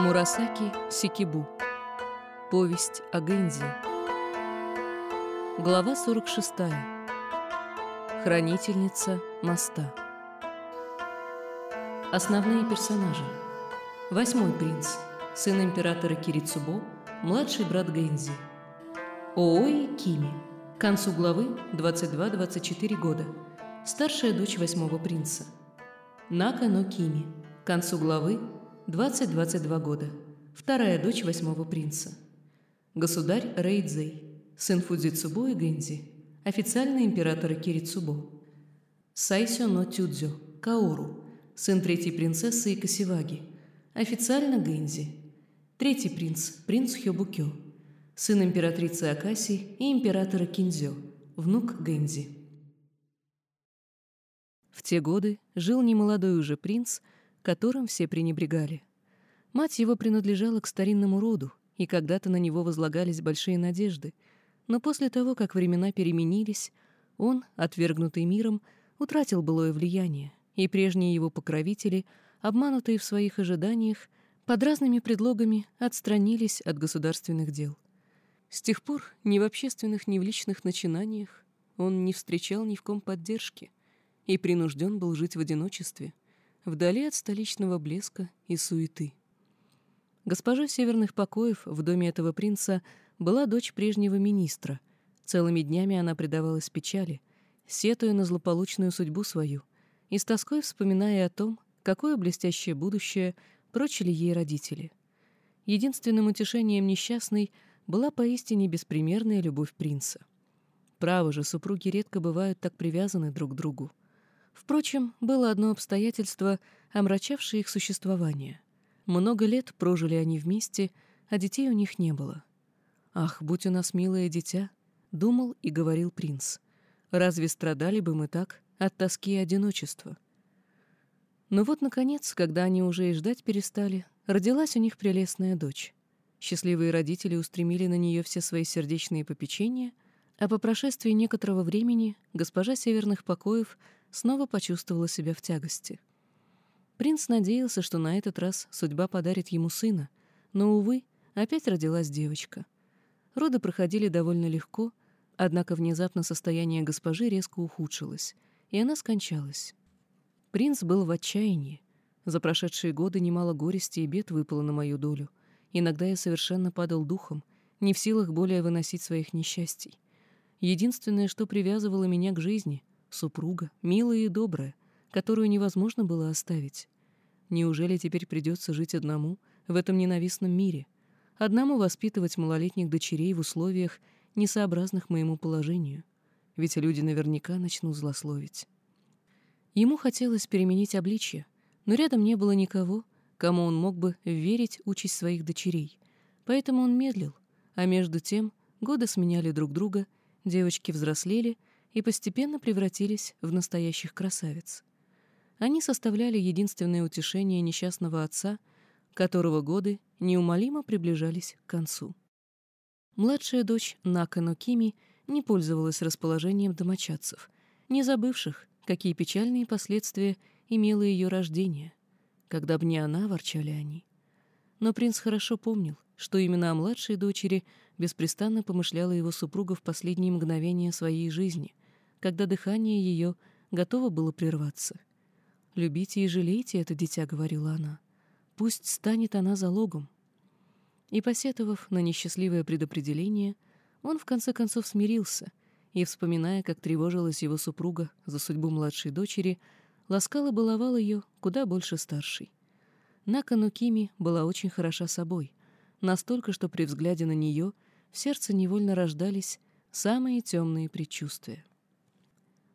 Мурасаки Сикибу. Повесть о Гэнзи. Глава 46. Хранительница моста. Основные персонажи. Восьмой принц. Сын императора Кирицубо, младший брат Гэнзи. Оои Кими. К концу главы 22-24 года. Старшая дочь восьмого принца. Нака но Кими. К концу главы 20-22 года. Вторая дочь восьмого принца. Государь Рейдзей, сын Фудзицубо и Гэнзи, официальный император Кирицубо. Сайсё но Тюдзё, Каору, сын третьей принцессы Икасиваги, официально Гэнзи. Третий принц, принц Хёбукё, сын императрицы Акаси и императора Кинзё, внук Гэнзи. В те годы жил немолодой уже принц, которым все пренебрегали. Мать его принадлежала к старинному роду, и когда-то на него возлагались большие надежды, но после того, как времена переменились, он, отвергнутый миром, утратил былое влияние, и прежние его покровители, обманутые в своих ожиданиях, под разными предлогами отстранились от государственных дел. С тех пор ни в общественных, ни в личных начинаниях он не встречал ни в ком поддержки и принужден был жить в одиночестве, вдали от столичного блеска и суеты. Госпожа северных покоев в доме этого принца была дочь прежнего министра. Целыми днями она предавалась печали, сетуя на злополучную судьбу свою и с тоской вспоминая о том, какое блестящее будущее прочили ей родители. Единственным утешением несчастной была поистине беспримерная любовь принца. Право же, супруги редко бывают так привязаны друг к другу. Впрочем, было одно обстоятельство, омрачавшее их существование. Много лет прожили они вместе, а детей у них не было. «Ах, будь у нас милое дитя!» — думал и говорил принц. «Разве страдали бы мы так от тоски и одиночества?» Но вот, наконец, когда они уже и ждать перестали, родилась у них прелестная дочь. Счастливые родители устремили на нее все свои сердечные попечения, а по прошествии некоторого времени госпожа северных покоев снова почувствовала себя в тягости. Принц надеялся, что на этот раз судьба подарит ему сына, но, увы, опять родилась девочка. Роды проходили довольно легко, однако внезапно состояние госпожи резко ухудшилось, и она скончалась. Принц был в отчаянии. За прошедшие годы немало горести и бед выпало на мою долю. Иногда я совершенно падал духом, не в силах более выносить своих несчастий. Единственное, что привязывало меня к жизни, Супруга, милая и добрая, которую невозможно было оставить. Неужели теперь придется жить одному в этом ненавистном мире? Одному воспитывать малолетних дочерей в условиях, несообразных моему положению? Ведь люди наверняка начнут злословить. Ему хотелось переменить обличье, но рядом не было никого, кому он мог бы верить участь своих дочерей. Поэтому он медлил, а между тем годы сменяли друг друга, девочки взрослели — и постепенно превратились в настоящих красавиц. Они составляли единственное утешение несчастного отца, которого годы неумолимо приближались к концу. Младшая дочь Накано Кими не пользовалась расположением домочадцев, не забывших, какие печальные последствия имело ее рождение. Когда б не она, ворчали они. Но принц хорошо помнил, что именно о младшей дочери беспрестанно помышляла его супруга в последние мгновения своей жизни, когда дыхание ее готово было прерваться. «Любите и жалейте это дитя», — говорила она. «Пусть станет она залогом». И, посетовав на несчастливое предопределение, он в конце концов смирился и, вспоминая, как тревожилась его супруга за судьбу младшей дочери, ласкал и баловал ее куда больше старшей. Нака Нукими была очень хороша собой, настолько, что при взгляде на нее в сердце невольно рождались самые темные предчувствия.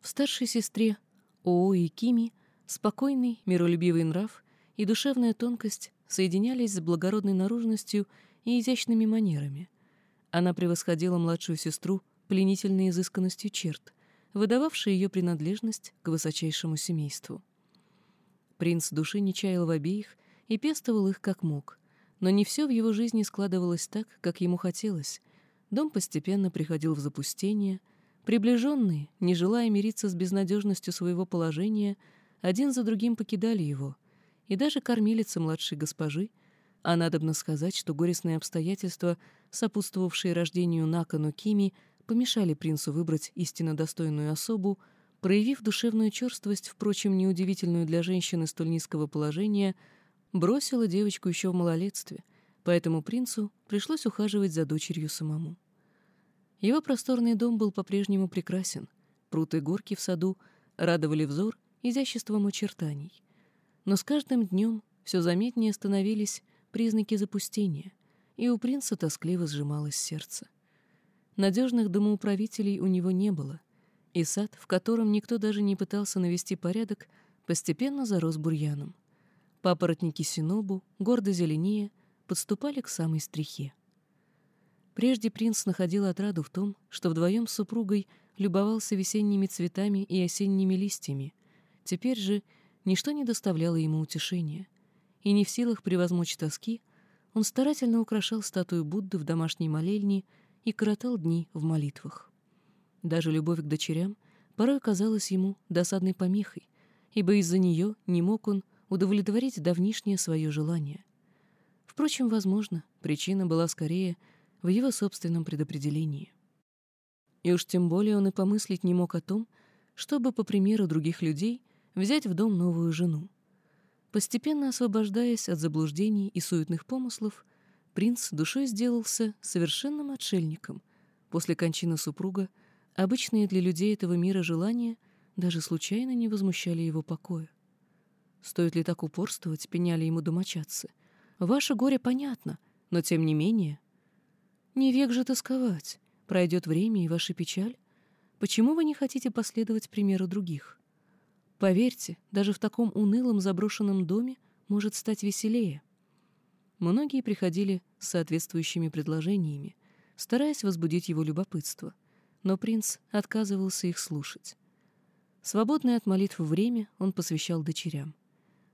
В старшей сестре Оо и Кими спокойный, миролюбивый нрав и душевная тонкость соединялись с благородной наружностью и изящными манерами. Она превосходила младшую сестру пленительной изысканностью черт, выдававшей ее принадлежность к высочайшему семейству. Принц души не чаял в обеих и пестовал их как мог, но не все в его жизни складывалось так, как ему хотелось. Дом постепенно приходил в запустение — Приближенные, не желая мириться с безнадежностью своего положения, один за другим покидали его, и даже кормилица младшей госпожи, А надобно сказать, что горестные обстоятельства, сопутствовавшие рождению Накану Кими, помешали принцу выбрать истинно достойную особу, проявив душевную черствость, впрочем, неудивительную для женщины столь низкого положения, бросила девочку еще в малолетстве, поэтому принцу пришлось ухаживать за дочерью самому. Его просторный дом был по-прежнему прекрасен, пруты горки в саду радовали взор изяществом очертаний. Но с каждым днем все заметнее становились признаки запустения, и у принца тоскливо сжималось сердце. Надежных домоуправителей у него не было, и сад, в котором никто даже не пытался навести порядок, постепенно зарос бурьяном. Папоротники синобу, гордо зеленее, подступали к самой стрихе. Прежде принц находил отраду в том, что вдвоем с супругой любовался весенними цветами и осенними листьями. Теперь же ничто не доставляло ему утешения. И не в силах превозмочь тоски, он старательно украшал статую Будды в домашней молельне и коротал дни в молитвах. Даже любовь к дочерям порой казалась ему досадной помехой, ибо из-за нее не мог он удовлетворить давнишнее свое желание. Впрочем, возможно, причина была скорее в его собственном предопределении. И уж тем более он и помыслить не мог о том, чтобы, по примеру других людей, взять в дом новую жену. Постепенно освобождаясь от заблуждений и суетных помыслов, принц душой сделался совершенным отшельником. После кончины супруга — Обычные для людей этого мира желания даже случайно не возмущали его покоя. Стоит ли так упорствовать, пеняли ему домочадцы. Ваше горе понятно, но тем не менее... Не век же тосковать. Пройдет время и ваша печаль. Почему вы не хотите последовать примеру других? Поверьте, даже в таком унылом заброшенном доме может стать веселее. Многие приходили с соответствующими предложениями, стараясь возбудить его любопытство — но принц отказывался их слушать. Свободное от молитв время он посвящал дочерям.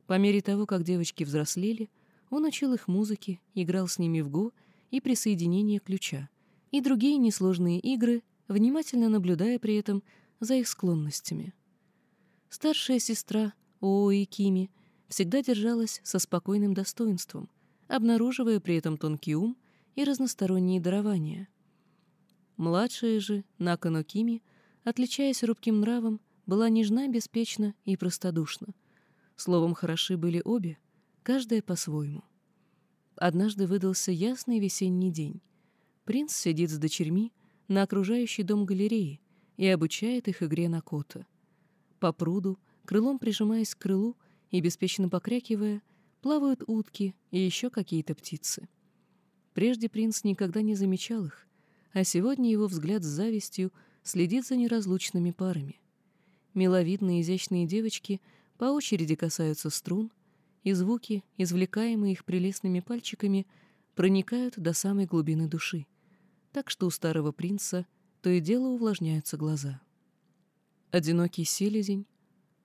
По мере того, как девочки взрослели, он учил их музыке, играл с ними в го и присоединение ключа, и другие несложные игры, внимательно наблюдая при этом за их склонностями. Старшая сестра Оои Кими всегда держалась со спокойным достоинством, обнаруживая при этом тонкий ум и разносторонние дарования. Младшая же, Накано Кими, отличаясь рубким нравом, была нежна, беспечна и простодушна. Словом, хороши были обе, каждая по-своему. Однажды выдался ясный весенний день. Принц сидит с дочерьми на окружающей дом галереи и обучает их игре на кота. По пруду, крылом прижимаясь к крылу и беспечно покрякивая, плавают утки и еще какие-то птицы. Прежде принц никогда не замечал их, а сегодня его взгляд с завистью следит за неразлучными парами. Миловидные изящные девочки по очереди касаются струн, и звуки, извлекаемые их прелестными пальчиками, проникают до самой глубины души, так что у старого принца то и дело увлажняются глаза. Одинокий селезень,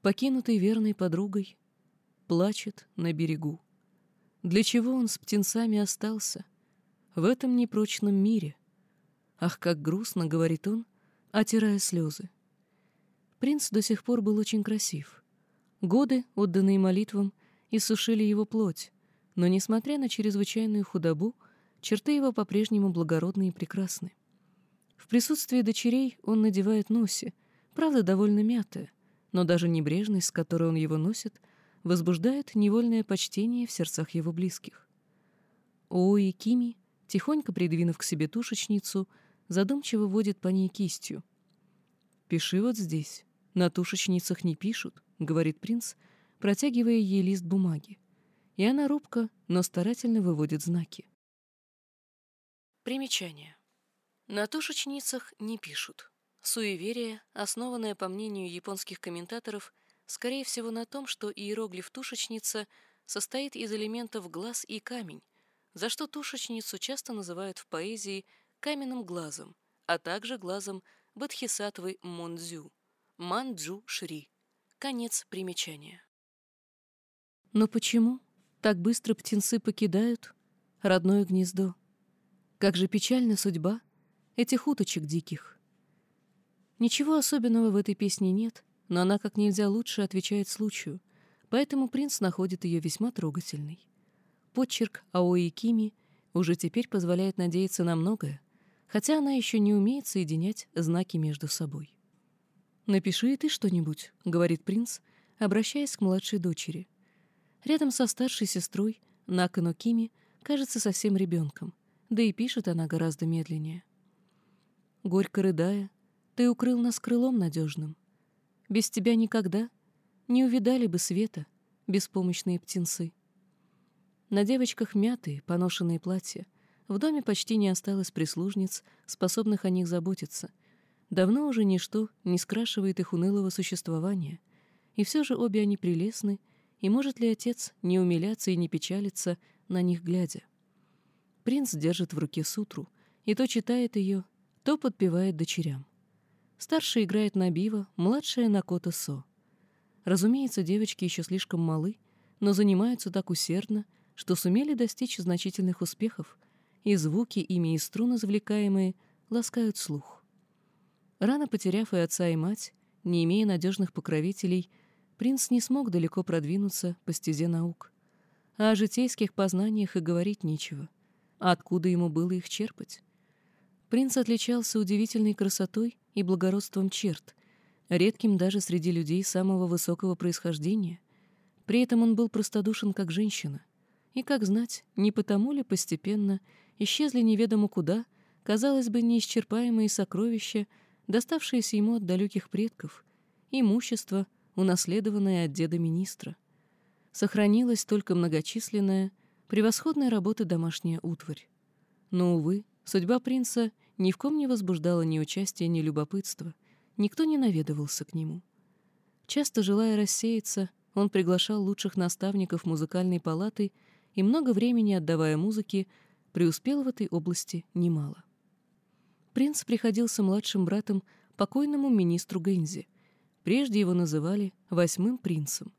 покинутый верной подругой, плачет на берегу. Для чего он с птенцами остался? В этом непрочном мире — «Ах, как грустно!» — говорит он, отирая слезы. Принц до сих пор был очень красив. Годы, отданные молитвам, иссушили его плоть, но, несмотря на чрезвычайную худобу, черты его по-прежнему благородны и прекрасны. В присутствии дочерей он надевает носи, правда, довольно мятое, но даже небрежность, с которой он его носит, возбуждает невольное почтение в сердцах его близких. Оои Кими, тихонько придвинув к себе тушечницу, — задумчиво водит по ней кистью. «Пиши вот здесь. На тушечницах не пишут», — говорит принц, протягивая ей лист бумаги. И она робко, но старательно выводит знаки. Примечание. На тушечницах не пишут. Суеверие, основанное, по мнению японских комментаторов, скорее всего на том, что иероглиф «тушечница» состоит из элементов глаз и камень, за что тушечницу часто называют в поэзии каменным глазом, а также глазом Бодхисаттвы Мондзю, Манджу Шри. Конец примечания. Но почему так быстро птенцы покидают родное гнездо? Как же печальна судьба этих уточек диких. Ничего особенного в этой песне нет, но она как нельзя лучше отвечает случаю, поэтому принц находит ее весьма трогательной. Почерк Аои Кими уже теперь позволяет надеяться на многое, хотя она еще не умеет соединять знаки между собой. «Напиши и ты что-нибудь», — говорит принц, обращаясь к младшей дочери. Рядом со старшей сестрой Накану Кими кажется совсем ребенком, да и пишет она гораздо медленнее. Горько рыдая, ты укрыл нас крылом надежным. Без тебя никогда не увидали бы света беспомощные птенцы. На девочках мятые, поношенные платья. В доме почти не осталось прислужниц, способных о них заботиться. Давно уже ничто не скрашивает их унылого существования. И все же обе они прелестны, и может ли отец не умиляться и не печалиться, на них глядя? Принц держит в руке сутру, и то читает ее, то подпевает дочерям. Старшая играет на биво, младшая — на кота-со. Разумеется, девочки еще слишком малы, но занимаются так усердно, что сумели достичь значительных успехов, и звуки, ими и струны извлекаемые, ласкают слух. Рано потеряв и отца, и мать, не имея надежных покровителей, принц не смог далеко продвинуться по стезе наук. А о житейских познаниях и говорить нечего. А откуда ему было их черпать? Принц отличался удивительной красотой и благородством черт, редким даже среди людей самого высокого происхождения. При этом он был простодушен как женщина — и, как знать, не потому ли постепенно исчезли неведомо куда, казалось бы, неисчерпаемые сокровища, доставшиеся ему от далеких предков, имущество, унаследованное от деда-министра. Сохранилась только многочисленная, превосходная работа домашняя утварь. Но, увы, судьба принца ни в ком не возбуждала ни участия, ни любопытства, никто не наведывался к нему. Часто, желая рассеяться, он приглашал лучших наставников музыкальной палаты — и много времени отдавая музыке, преуспел в этой области немало. Принц приходился младшим братом покойному министру Гэнзи. Прежде его называли «восьмым принцем».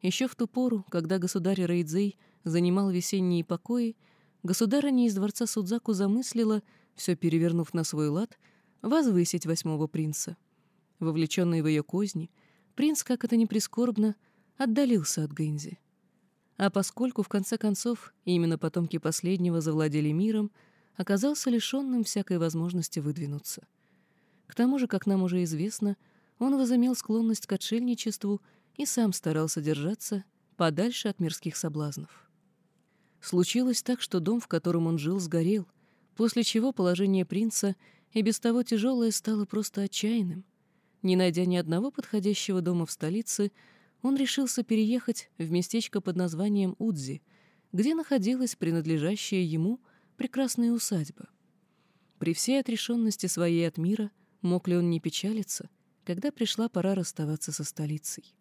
Еще в ту пору, когда государь Рейдзей занимал весенние покои, государыня из дворца Судзаку замыслила, все перевернув на свой лад, возвысить восьмого принца. Вовлеченный в ее козни, принц, как это ни прискорбно, отдалился от Гэнзи. А поскольку, в конце концов, именно потомки последнего завладели миром, оказался лишенным всякой возможности выдвинуться. К тому же, как нам уже известно, он возымел склонность к отшельничеству и сам старался держаться подальше от мирских соблазнов. Случилось так, что дом, в котором он жил, сгорел, после чего положение принца и без того тяжелое стало просто отчаянным. Не найдя ни одного подходящего дома в столице, он решился переехать в местечко под названием Удзи, где находилась принадлежащая ему прекрасная усадьба. При всей отрешенности своей от мира мог ли он не печалиться, когда пришла пора расставаться со столицей.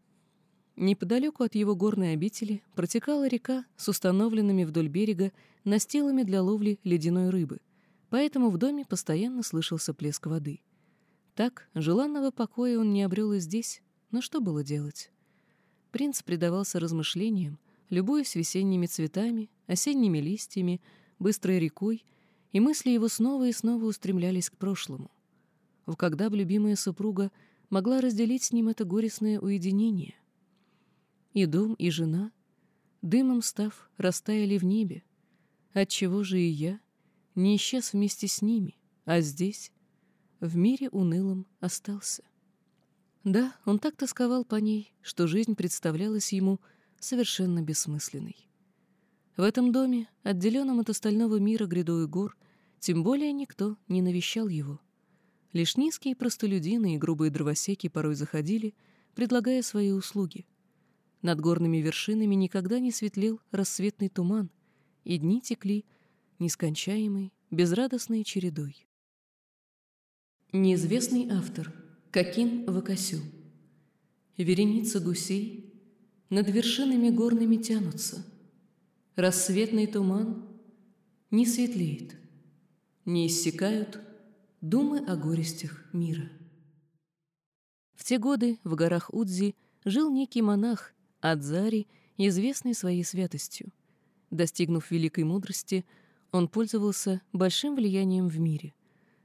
Неподалеку от его горной обители протекала река с установленными вдоль берега настилами для ловли ледяной рыбы, поэтому в доме постоянно слышался плеск воды. Так, желанного покоя он не обрел и здесь, но что было делать? Принц предавался размышлениям, любуясь весенними цветами, осенними листьями, быстрой рекой, и мысли его снова и снова устремлялись к прошлому. В когда бы любимая супруга могла разделить с ним это горестное уединение? И дом, и жена, дымом став, растаяли в небе. Отчего же и я не исчез вместе с ними, а здесь, в мире унылом, остался? Да, он так тосковал по ней, что жизнь представлялась ему совершенно бессмысленной. В этом доме, отделенном от остального мира грядой гор, тем более никто не навещал его. Лишь низкие простолюдины и грубые дровосеки порой заходили, предлагая свои услуги. Над горными вершинами никогда не светлел рассветный туман, и дни текли нескончаемой, безрадостной чередой. Неизвестный автор — Какин Вакасю. Вереница гусей над вершинами горными тянутся. Рассветный туман не светлеет, не иссякают думы о горестях мира. В те годы в горах Удзи жил некий монах Адзари, известный своей святостью. Достигнув великой мудрости, он пользовался большим влиянием в мире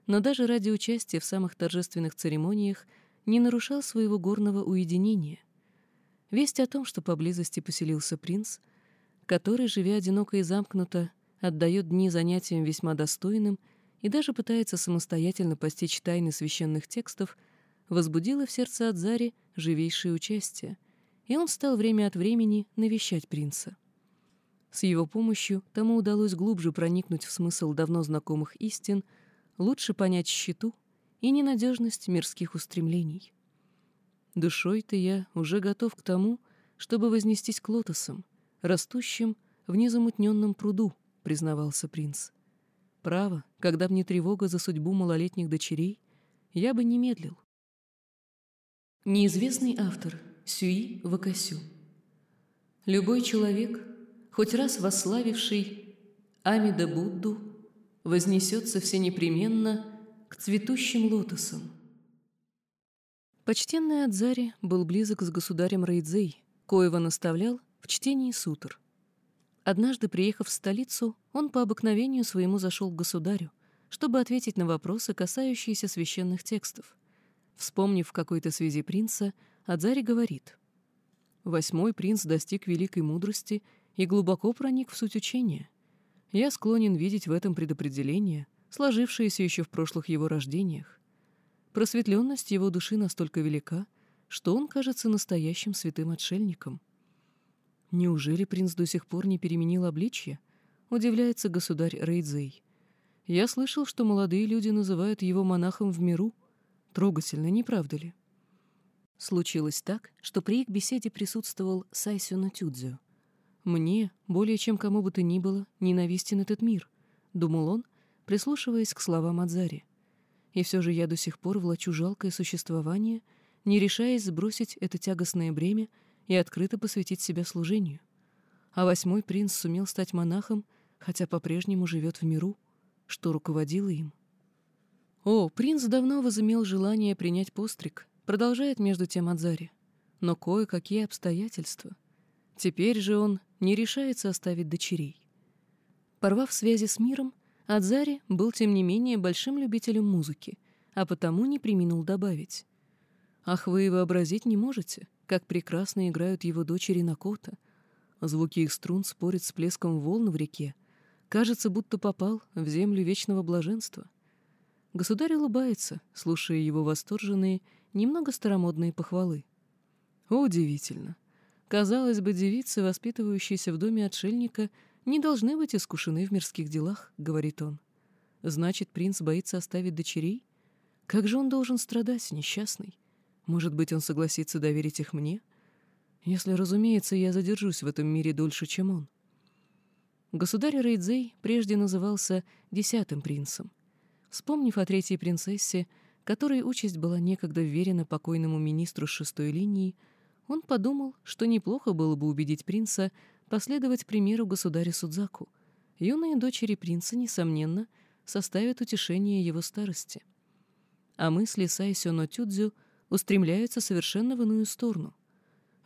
но даже ради участия в самых торжественных церемониях не нарушал своего горного уединения. Весть о том, что поблизости поселился принц, который, живя одиноко и замкнуто, отдает дни занятиям весьма достойным и даже пытается самостоятельно постичь тайны священных текстов, возбудило в сердце Адзари живейшее участие, и он стал время от времени навещать принца. С его помощью тому удалось глубже проникнуть в смысл давно знакомых истин, лучше понять счету и ненадежность мирских устремлений. Душой-то я уже готов к тому, чтобы вознестись к лотосам, растущим в незамутненном пруду, признавался принц. Право, когда мне тревога за судьбу малолетних дочерей, я бы не медлил. Неизвестный автор Сюи Вакасю Любой человек, хоть раз восславивший Амида Будду, вознесется всенепременно к цветущим лотосам. Почтенный Адзари был близок с государем Рейдзей, коего наставлял в чтении сутр. Однажды, приехав в столицу, он по обыкновению своему зашел к государю, чтобы ответить на вопросы, касающиеся священных текстов. Вспомнив в какой-то связи принца, Адзари говорит, «Восьмой принц достиг великой мудрости и глубоко проник в суть учения. Я склонен видеть в этом предопределение, сложившееся еще в прошлых его рождениях. Просветленность его души настолько велика, что он кажется настоящим святым отшельником. Неужели принц до сих пор не переменил обличье? Удивляется государь Рейдзей. Я слышал, что молодые люди называют его монахом в миру. Трогательно, не правда ли? Случилось так, что при их беседе присутствовал Сайсюна Тюдзю. «Мне, более чем кому бы то ни было, ненавистен этот мир», — думал он, прислушиваясь к словам Адзари и все же я до сих пор влачу жалкое существование, не решаясь сбросить это тягостное бремя и открыто посвятить себя служению. А восьмой принц сумел стать монахом, хотя по-прежнему живет в миру, что руководило им. О, принц давно возымел желание принять постриг, продолжает между тем Адзари. Но кое-какие обстоятельства. Теперь же он не решается оставить дочерей. Порвав связи с миром, Адзари был, тем не менее, большим любителем музыки, а потому не приминул добавить. «Ах, вы вообразить не можете, как прекрасно играют его дочери Накота. Звуки их струн спорят с плеском волн в реке. Кажется, будто попал в землю вечного блаженства». Государь улыбается, слушая его восторженные, немного старомодные похвалы. Удивительно. Казалось бы, девицы, воспитывающиеся в доме отшельника, не должны быть искушены в мирских делах», — говорит он. «Значит, принц боится оставить дочерей? Как же он должен страдать, несчастный? Может быть, он согласится доверить их мне? Если, разумеется, я задержусь в этом мире дольше, чем он». Государь Рейдзей прежде назывался десятым принцем. Вспомнив о третьей принцессе, которой участь была некогда вверена покойному министру шестой линии, он подумал, что неплохо было бы убедить принца последовать примеру государя Судзаку. Юные дочери принца, несомненно, составят утешение его старости. А мысли Сайсё но Устремляются совершенно в иную сторону.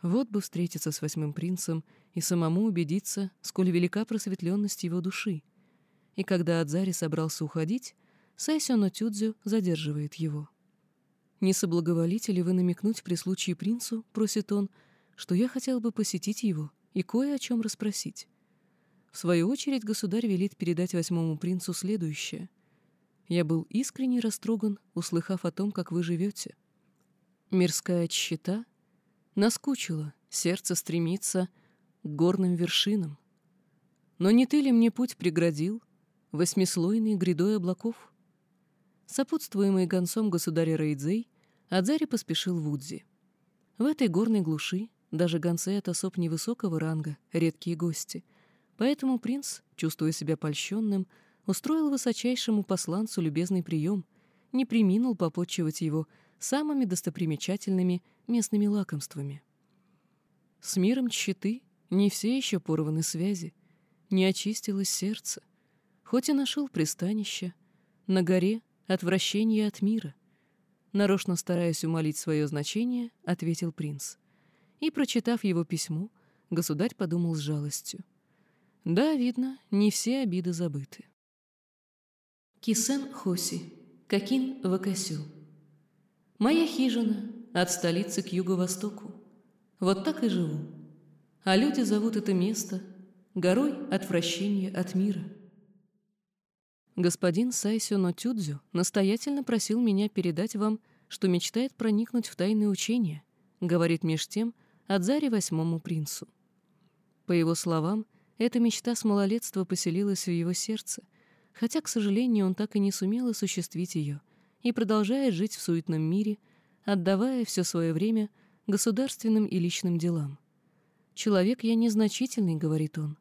Вот бы встретиться с восьмым принцем и самому убедиться, сколь велика просветленность его души. И когда Адзари собрался уходить, Сайсё но Тюдзю задерживает его. «Не соблаговолите ли вы намекнуть при случае принцу, — просит он, — что я хотел бы посетить его и кое о чем расспросить. В свою очередь государь велит передать восьмому принцу следующее. «Я был искренне растроган, услыхав о том, как вы живете. Мирская тщета наскучила, сердце стремится к горным вершинам. Но не ты ли мне путь преградил, восьмислойной грядой облаков?» Сопутствуемый гонцом государя Рейдзей, Адзари поспешил в Удзи. В этой горной глуши даже гонцы от особ невысокого ранга — редкие гости. Поэтому принц, чувствуя себя польщенным, устроил высочайшему посланцу любезный прием, не приминул попотчевать его самыми достопримечательными местными лакомствами. С миром щиты не все еще порваны связи, не очистилось сердце, хоть и нашел пристанище, на горе отвращение от мира. Нарочно стараясь умолить свое значение, ответил принц — и, прочитав его письмо, государь подумал с жалостью. Да, видно, не все обиды забыты. Кисен Хоси, Какин Вакасю. Моя хижина от столицы к юго-востоку. Вот так и живу. А люди зовут это место горой отвращения от мира. Господин Сайсё Нотюдзю настоятельно просил меня передать вам, что мечтает проникнуть в тайные учения, говорит меж тем Адзари восьмому принцу. По его словам, эта мечта с малолетства поселилась в его сердце, хотя, к сожалению, он так и не сумел осуществить ее и продолжает жить в суетном мире, отдавая все свое время государственным и личным делам. «Человек я незначительный», — говорит он,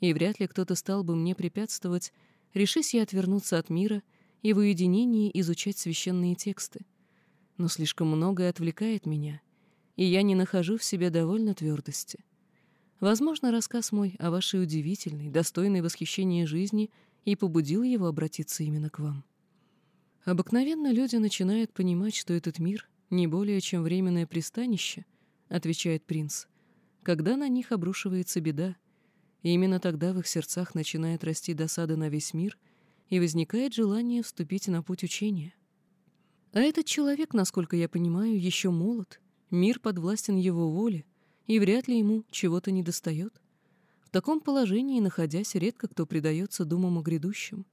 «и вряд ли кто-то стал бы мне препятствовать, решись я отвернуться от мира и в уединении изучать священные тексты. Но слишком многое отвлекает меня, и я не нахожу в себе довольно твердости. Возможно, рассказ мой о вашей удивительной, достойной восхищения жизни и побудил его обратиться именно к вам. Обыкновенно люди начинают понимать, что этот мир не более чем временное пристанище, отвечает принц, когда на них обрушивается беда, и именно тогда в их сердцах начинает расти досада на весь мир и возникает желание вступить на путь учения. А этот человек, насколько я понимаю, еще молод, мир подвластен его воле, и вряд ли ему чего-то недостает. В таком положении, находясь, редко кто предается думам о грядущем.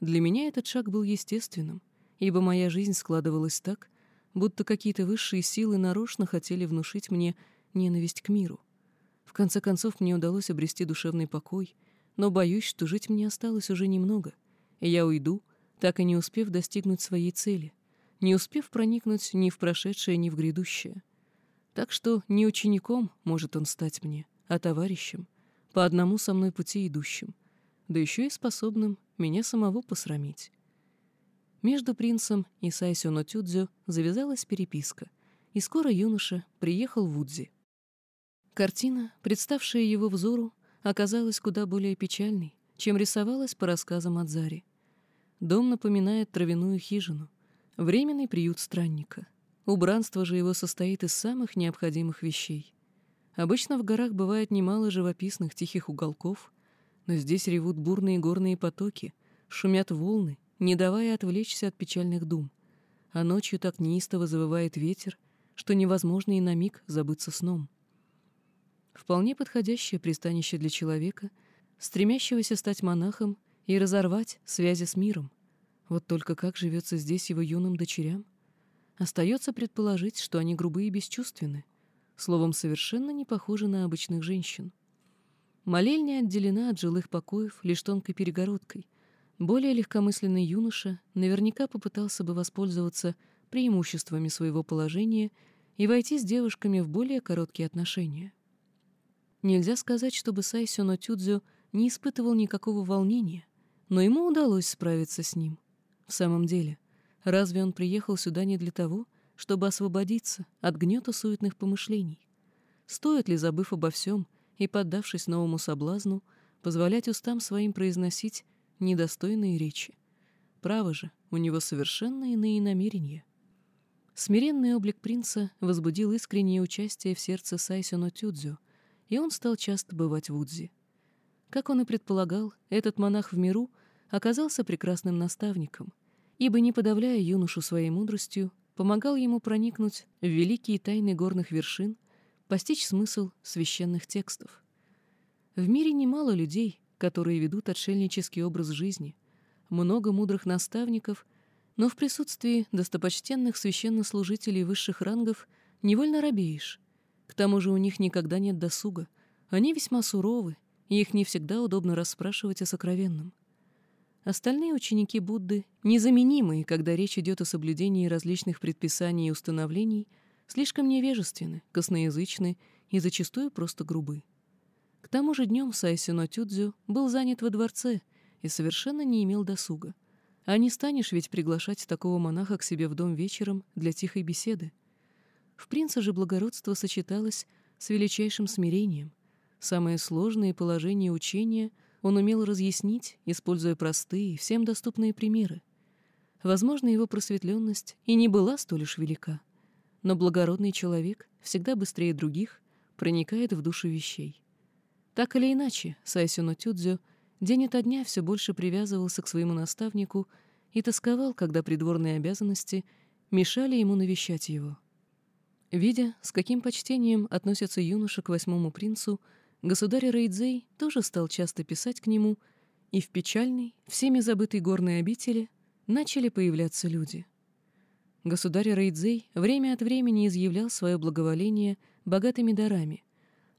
Для меня этот шаг был естественным, ибо моя жизнь складывалась так, будто какие-то высшие силы нарочно хотели внушить мне ненависть к миру. В конце концов, мне удалось обрести душевный покой, но боюсь, что жить мне осталось уже немного, и я уйду, так и не успев достигнуть своей цели, не успев проникнуть ни в прошедшее, ни в грядущее. Так что не учеником может он стать мне, а товарищем, по одному со мной пути идущим, да еще и способным меня самого посрамить. Между принцем и Сайсюно Тюдзю завязалась переписка, и скоро юноша приехал в Удзи. Картина, представшая его взору, оказалась куда более печальной, чем рисовалась по рассказам Адзари. Дом напоминает травяную хижину, временный приют странника. Убранство же его состоит из самых необходимых вещей. Обычно в горах бывает немало живописных тихих уголков, но здесь ревут бурные горные потоки, шумят волны, не давая отвлечься от печальных дум. А ночью так неистово завывает ветер, что невозможно и на миг забыться сном. Вполне подходящее пристанище для человека, стремящегося стать монахом и разорвать связи с миром. Вот только как живется здесь его юным дочерям? Остается предположить, что они грубые и бесчувственны, словом, совершенно не похожи на обычных женщин. Молельня отделена от жилых покоев лишь тонкой перегородкой — более легкомысленный юноша наверняка попытался бы воспользоваться преимуществами своего положения и войти с девушками в более короткие отношения. Нельзя сказать, чтобы Сайсюно Тюдзю не испытывал никакого волнения, но ему удалось справиться с ним. В самом деле, разве он приехал сюда не для того, чтобы освободиться от гнета суетных помышлений? Стоит ли, забыв обо всем и поддавшись новому соблазну, позволять устам своим произносить недостойные речи. Право же, у него совершенно иные намерения. Смиренный облик принца возбудил искреннее участие в сердце Сайсюно Тюдзю, и он стал часто бывать в Удзи. Как он и предполагал, этот монах в миру оказался прекрасным наставником, ибо, не подавляя юношу своей мудростью, помогал ему проникнуть в великие тайны горных вершин, постичь смысл священных текстов. В мире немало людей, которые ведут отшельнический образ жизни, много мудрых наставников, но в присутствии достопочтенных священнослужителей высших рангов невольно робеешь. К тому же у них никогда нет досуга, они весьма суровы, и их не всегда удобно расспрашивать о сокровенном. Остальные ученики Будды, незаменимые, когда речь идет о соблюдении различных предписаний и установлений, слишком невежественны, косноязычны и зачастую просто грубы. К тому же днем Сайсино Тюдзю был занят во дворце и совершенно не имел досуга. А не станешь ведь приглашать такого монаха к себе в дом вечером для тихой беседы. В принце же благородство сочеталось с величайшим смирением. Самые сложные положения учения он умел разъяснить, используя простые, всем доступные примеры. Возможно, его просветленность и не была столь уж велика, но благородный человек всегда быстрее других проникает в душу вещей. Так или иначе, Сайсюно Тюдзю день ото дня все больше привязывался к своему наставнику и тосковал, когда придворные обязанности мешали ему навещать его. Видя, с каким почтением относятся юноша к восьмому принцу, Государь Рейдзей тоже стал часто писать к нему, и в печальной, всеми забытой горной обители начали появляться люди. Государь Рейдзей время от времени изъявлял свое благоволение богатыми дарами,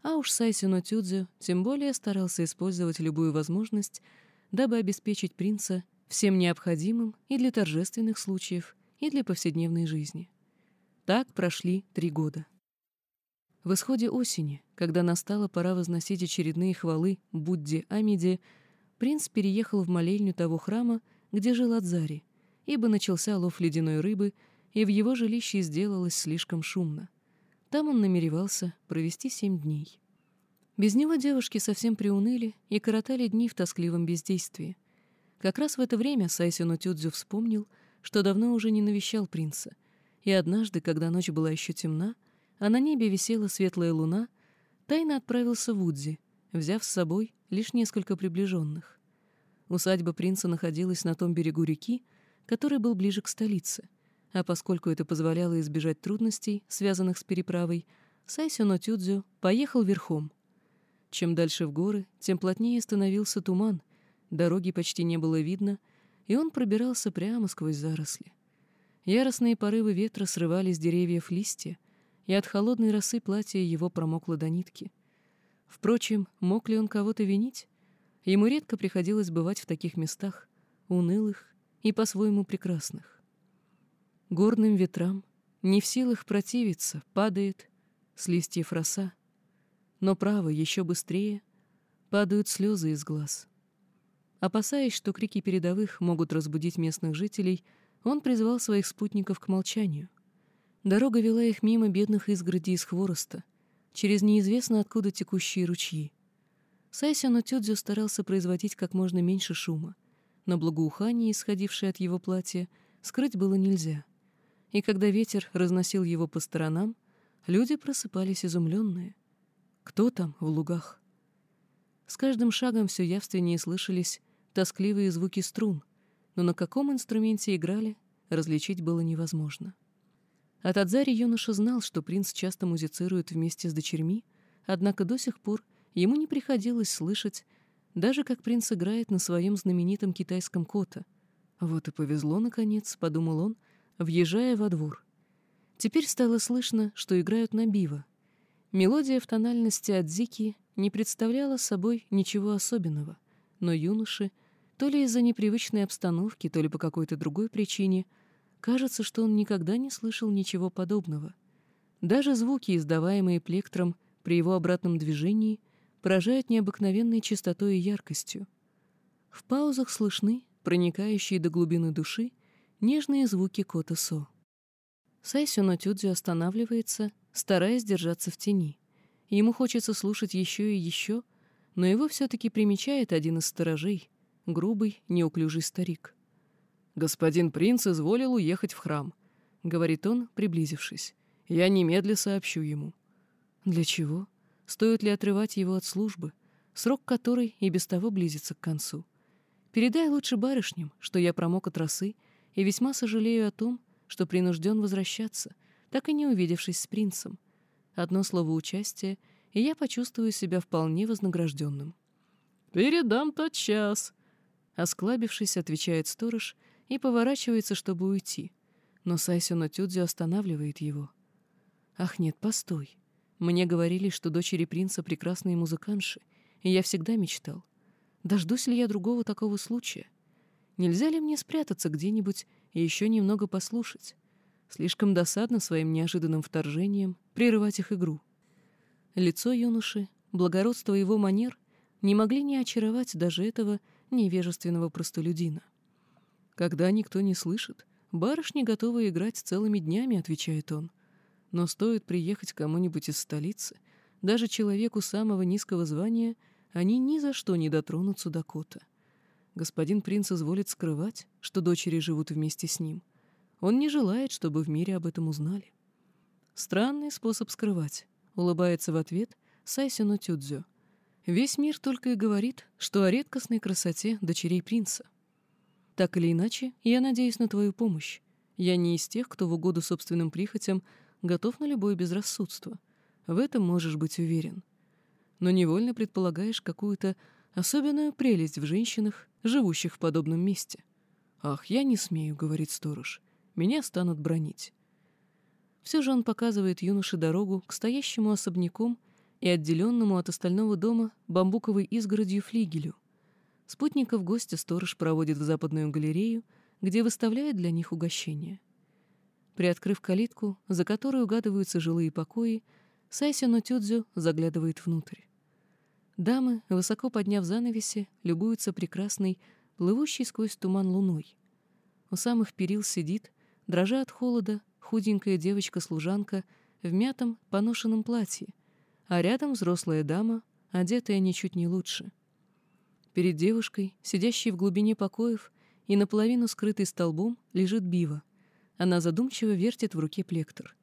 а уж Сайсино Тюдзю тем более старался использовать любую возможность, дабы обеспечить принца всем необходимым и для торжественных случаев, и для повседневной жизни. Так прошли три года. В исходе осени, когда настала пора возносить очередные хвалы Будде Амиде, принц переехал в молельню того храма, где жил Адзари, ибо начался лов ледяной рыбы, и в его жилище сделалось слишком шумно. Там он намеревался провести семь дней. Без него девушки совсем приуныли и коротали дни в тоскливом бездействии. Как раз в это время Сайсино Тюдзю вспомнил, что давно уже не навещал принца, и однажды, когда ночь была еще темна, а на небе висела светлая луна, тайно отправился в Удзи, взяв с собой лишь несколько приближенных. Усадьба принца находилась на том берегу реки, который был ближе к столице, а поскольку это позволяло избежать трудностей, связанных с переправой, Сайсюно Тюдзю поехал верхом. Чем дальше в горы, тем плотнее становился туман, дороги почти не было видно — и он пробирался прямо сквозь заросли. Яростные порывы ветра срывали с деревьев листья, и от холодной росы платье его промокло до нитки. Впрочем, мог ли он кого-то винить? Ему редко приходилось бывать в таких местах, унылых и по-своему прекрасных. Горным ветрам, не в силах противиться, падает с листьев роса, но право еще быстрее падают слезы из глаз — Опасаясь, что крики передовых могут разбудить местных жителей, он призвал своих спутников к молчанию. Дорога вела их мимо бедных изгородей из хвороста, через неизвестно откуда текущие ручьи. Сайсяно Тюдзю старался производить как можно меньше шума, но благоухание, исходившее от его платья, скрыть было нельзя. И когда ветер разносил его по сторонам, люди просыпались изумленные. Кто там в лугах? С каждым шагом все явственнее слышались тоскливые звуки струн, но на каком инструменте играли, различить было невозможно. От Адзари юноша знал, что принц часто музицирует вместе с дочерьми, однако до сих пор ему не приходилось слышать, даже как принц играет на своем знаменитом китайском кота. Вот и повезло, наконец, — подумал он, въезжая во двор. Теперь стало слышно, что играют на биво. Мелодия в тональности адзики не представляла собой ничего особенного, но юноше то ли из-за непривычной обстановки, то ли по какой-то другой причине, кажется, что он никогда не слышал ничего подобного. Даже звуки, издаваемые плектром при его обратном движении, поражают необыкновенной чистотой и яркостью. В паузах слышны, проникающие до глубины души, нежные звуки кота Со. Сайсюно Тюдзи останавливается, стараясь держаться в тени. Ему хочется слушать еще и еще, но его все-таки примечает один из сторожей, грубый, неуклюжий старик. «Господин принц изволил уехать в храм», — говорит он, приблизившись. «Я немедля сообщу ему». «Для чего? Стоит ли отрывать его от службы, срок которой и без того близится к концу? Передай лучше барышням, что я промок от росы и весьма сожалею о том, что принужден возвращаться, так и не увидевшись с принцем. Одно слово участия, и я почувствую себя вполне вознагражденным». «Передам тот час», Осклабившись, отвечает сторож и поворачивается, чтобы уйти. Но Сайсюно Тюдзю останавливает его. «Ах нет, постой. Мне говорили, что дочери принца прекрасные музыканши, и я всегда мечтал. Дождусь ли я другого такого случая? Нельзя ли мне спрятаться где-нибудь и еще немного послушать? Слишком досадно своим неожиданным вторжением прерывать их игру». Лицо юноши, благородство его манер не могли не очаровать даже этого невежественного простолюдина. «Когда никто не слышит, барышни готовы играть целыми днями», — отвечает он. «Но стоит приехать кому-нибудь из столицы, даже человеку самого низкого звания, они ни за что не дотронутся до кота. Господин принц изволит скрывать, что дочери живут вместе с ним. Он не желает, чтобы в мире об этом узнали». «Странный способ скрывать», — улыбается в ответ Сайсино Тюдзё. Весь мир только и говорит, что о редкостной красоте дочерей принца. Так или иначе, я надеюсь на твою помощь. Я не из тех, кто в угоду собственным прихотям готов на любое безрассудство. В этом можешь быть уверен. но невольно предполагаешь какую-то особенную прелесть в женщинах, живущих в подобном месте. «Ах, я не смею», — говорит сторож, — «меня станут бронить». Все же он показывает юноше дорогу к стоящему особняком и отделенному от остального дома бамбуковой изгородью флигелю. Спутников гостя сторож проводит в западную галерею, где выставляет для них угощение. Приоткрыв калитку, за которой угадываются жилые покои, Сайсино Тюдзю заглядывает внутрь. Дамы, высоко подняв занавеси, любуются прекрасной, плывущей сквозь туман луной. У самых перил сидит, дрожа от холода, худенькая девочка-служанка в мятом, поношенном платье, а рядом взрослая дама, одетая ничуть не лучше. Перед девушкой, сидящей в глубине покоев и наполовину скрытой столбом, лежит бива. Она задумчиво вертит в руке плектор.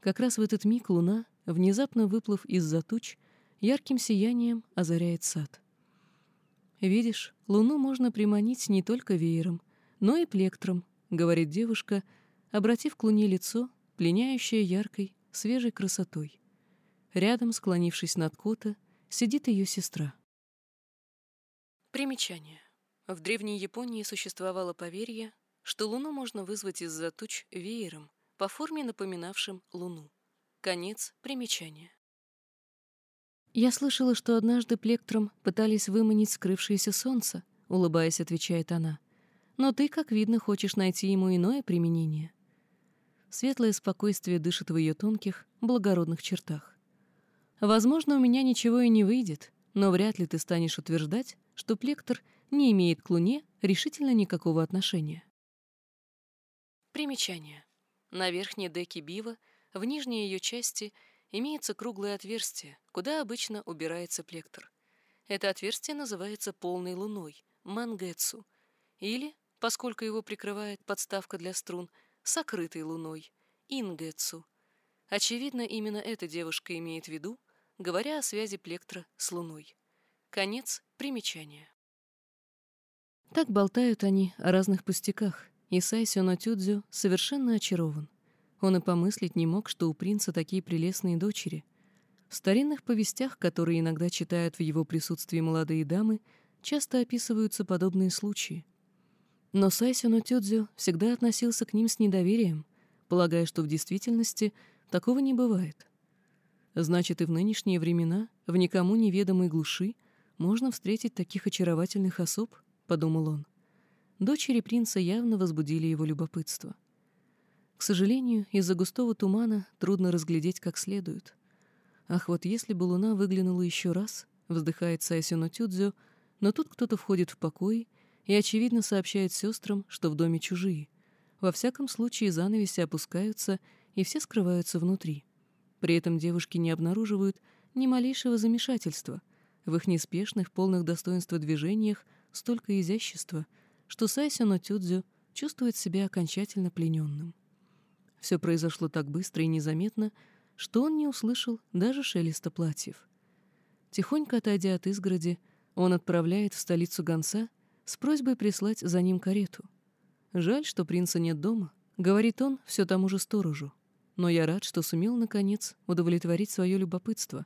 Как раз в этот миг луна, внезапно выплыв из-за туч, ярким сиянием озаряет сад. «Видишь, луну можно приманить не только веером, но и плектром», — говорит девушка, обратив к луне лицо, пленяющее яркой, свежей красотой. Рядом, склонившись над кота, сидит ее сестра. Примечание. В Древней Японии существовало поверье, что Луну можно вызвать из-за туч веером, по форме напоминавшим Луну. Конец примечания. «Я слышала, что однажды плектром пытались выманить скрывшееся солнце», — улыбаясь, отвечает она. «Но ты, как видно, хочешь найти ему иное применение». Светлое спокойствие дышит в ее тонких, благородных чертах. «Возможно, у меня ничего и не выйдет, но вряд ли ты станешь утверждать, что плектор не имеет к Луне решительно никакого отношения». Примечание. На верхней деке бива, в нижней ее части — имеется круглое отверстие, куда обычно убирается плектор. Это отверстие называется полной луной, мангетсу, или, поскольку его прикрывает подставка для струн, сокрытой луной, ингетсу. Очевидно, именно эта девушка имеет в виду, говоря о связи плектра с луной. Конец примечания. Так болтают они о разных пустяках, и Сайсё Тюдзю совершенно очарован. Он и помыслить не мог, что у принца такие прелестные дочери. В старинных повестях, которые иногда читают в его присутствии молодые дамы, часто описываются подобные случаи. Но Сайсюно Тёдзю всегда относился к ним с недоверием, полагая, что в действительности такого не бывает. Значит, и в нынешние времена, в никому неведомой глуши, можно встретить таких очаровательных особ, — подумал он. Дочери принца явно возбудили его любопытство. Сожалению, из-за густого тумана трудно разглядеть как следует. Ах, вот если бы луна выглянула еще раз, вздыхает Сайсюно Тюдзю, но тут кто-то входит в покой и, очевидно, сообщает сестрам, что в доме чужие. Во всяком случае, занавеси опускаются, и все скрываются внутри. При этом девушки не обнаруживают ни малейшего замешательства. В их неспешных, полных достоинства движениях столько изящества, что Сайсюно Тюдзю чувствует себя окончательно плененным. Все произошло так быстро и незаметно, что он не услышал даже шелеста платьев. Тихонько отойдя от изгороди, он отправляет в столицу гонца с просьбой прислать за ним карету. «Жаль, что принца нет дома», — говорит он все тому же сторожу. «Но я рад, что сумел, наконец, удовлетворить свое любопытство.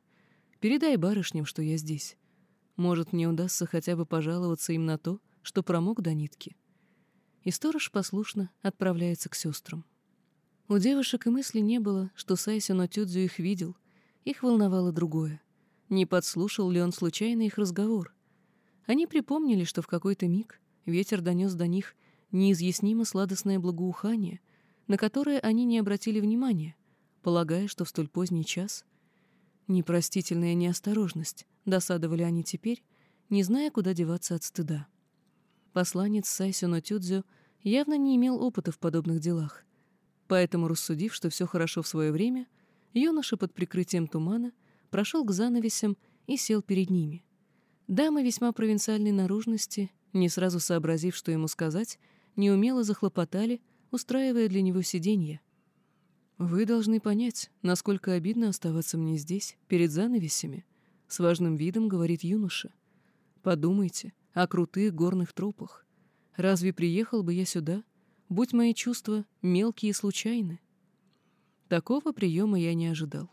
Передай барышням, что я здесь. Может, мне удастся хотя бы пожаловаться им на то, что промок до нитки». И сторож послушно отправляется к сестрам. У девушек и мысли не было, что Сайсино Тюдзю их видел. Их волновало другое. Не подслушал ли он случайно их разговор? Они припомнили, что в какой-то миг ветер донес до них неизъяснимо сладостное благоухание, на которое они не обратили внимания, полагая, что в столь поздний час... Непростительная неосторожность, досадовали они теперь, не зная, куда деваться от стыда. Посланец Сайсюно Тюдзю явно не имел опыта в подобных делах, Поэтому, рассудив, что все хорошо в свое время, юноша под прикрытием тумана прошел к занавесям и сел перед ними. Дамы весьма провинциальной наружности, не сразу сообразив, что ему сказать, неумело захлопотали, устраивая для него сиденье. «Вы должны понять, насколько обидно оставаться мне здесь, перед занавесями», — с важным видом говорит юноша. «Подумайте о крутых горных тропах. Разве приехал бы я сюда, будь мои чувства мелкие и случайны. Такого приема я не ожидал.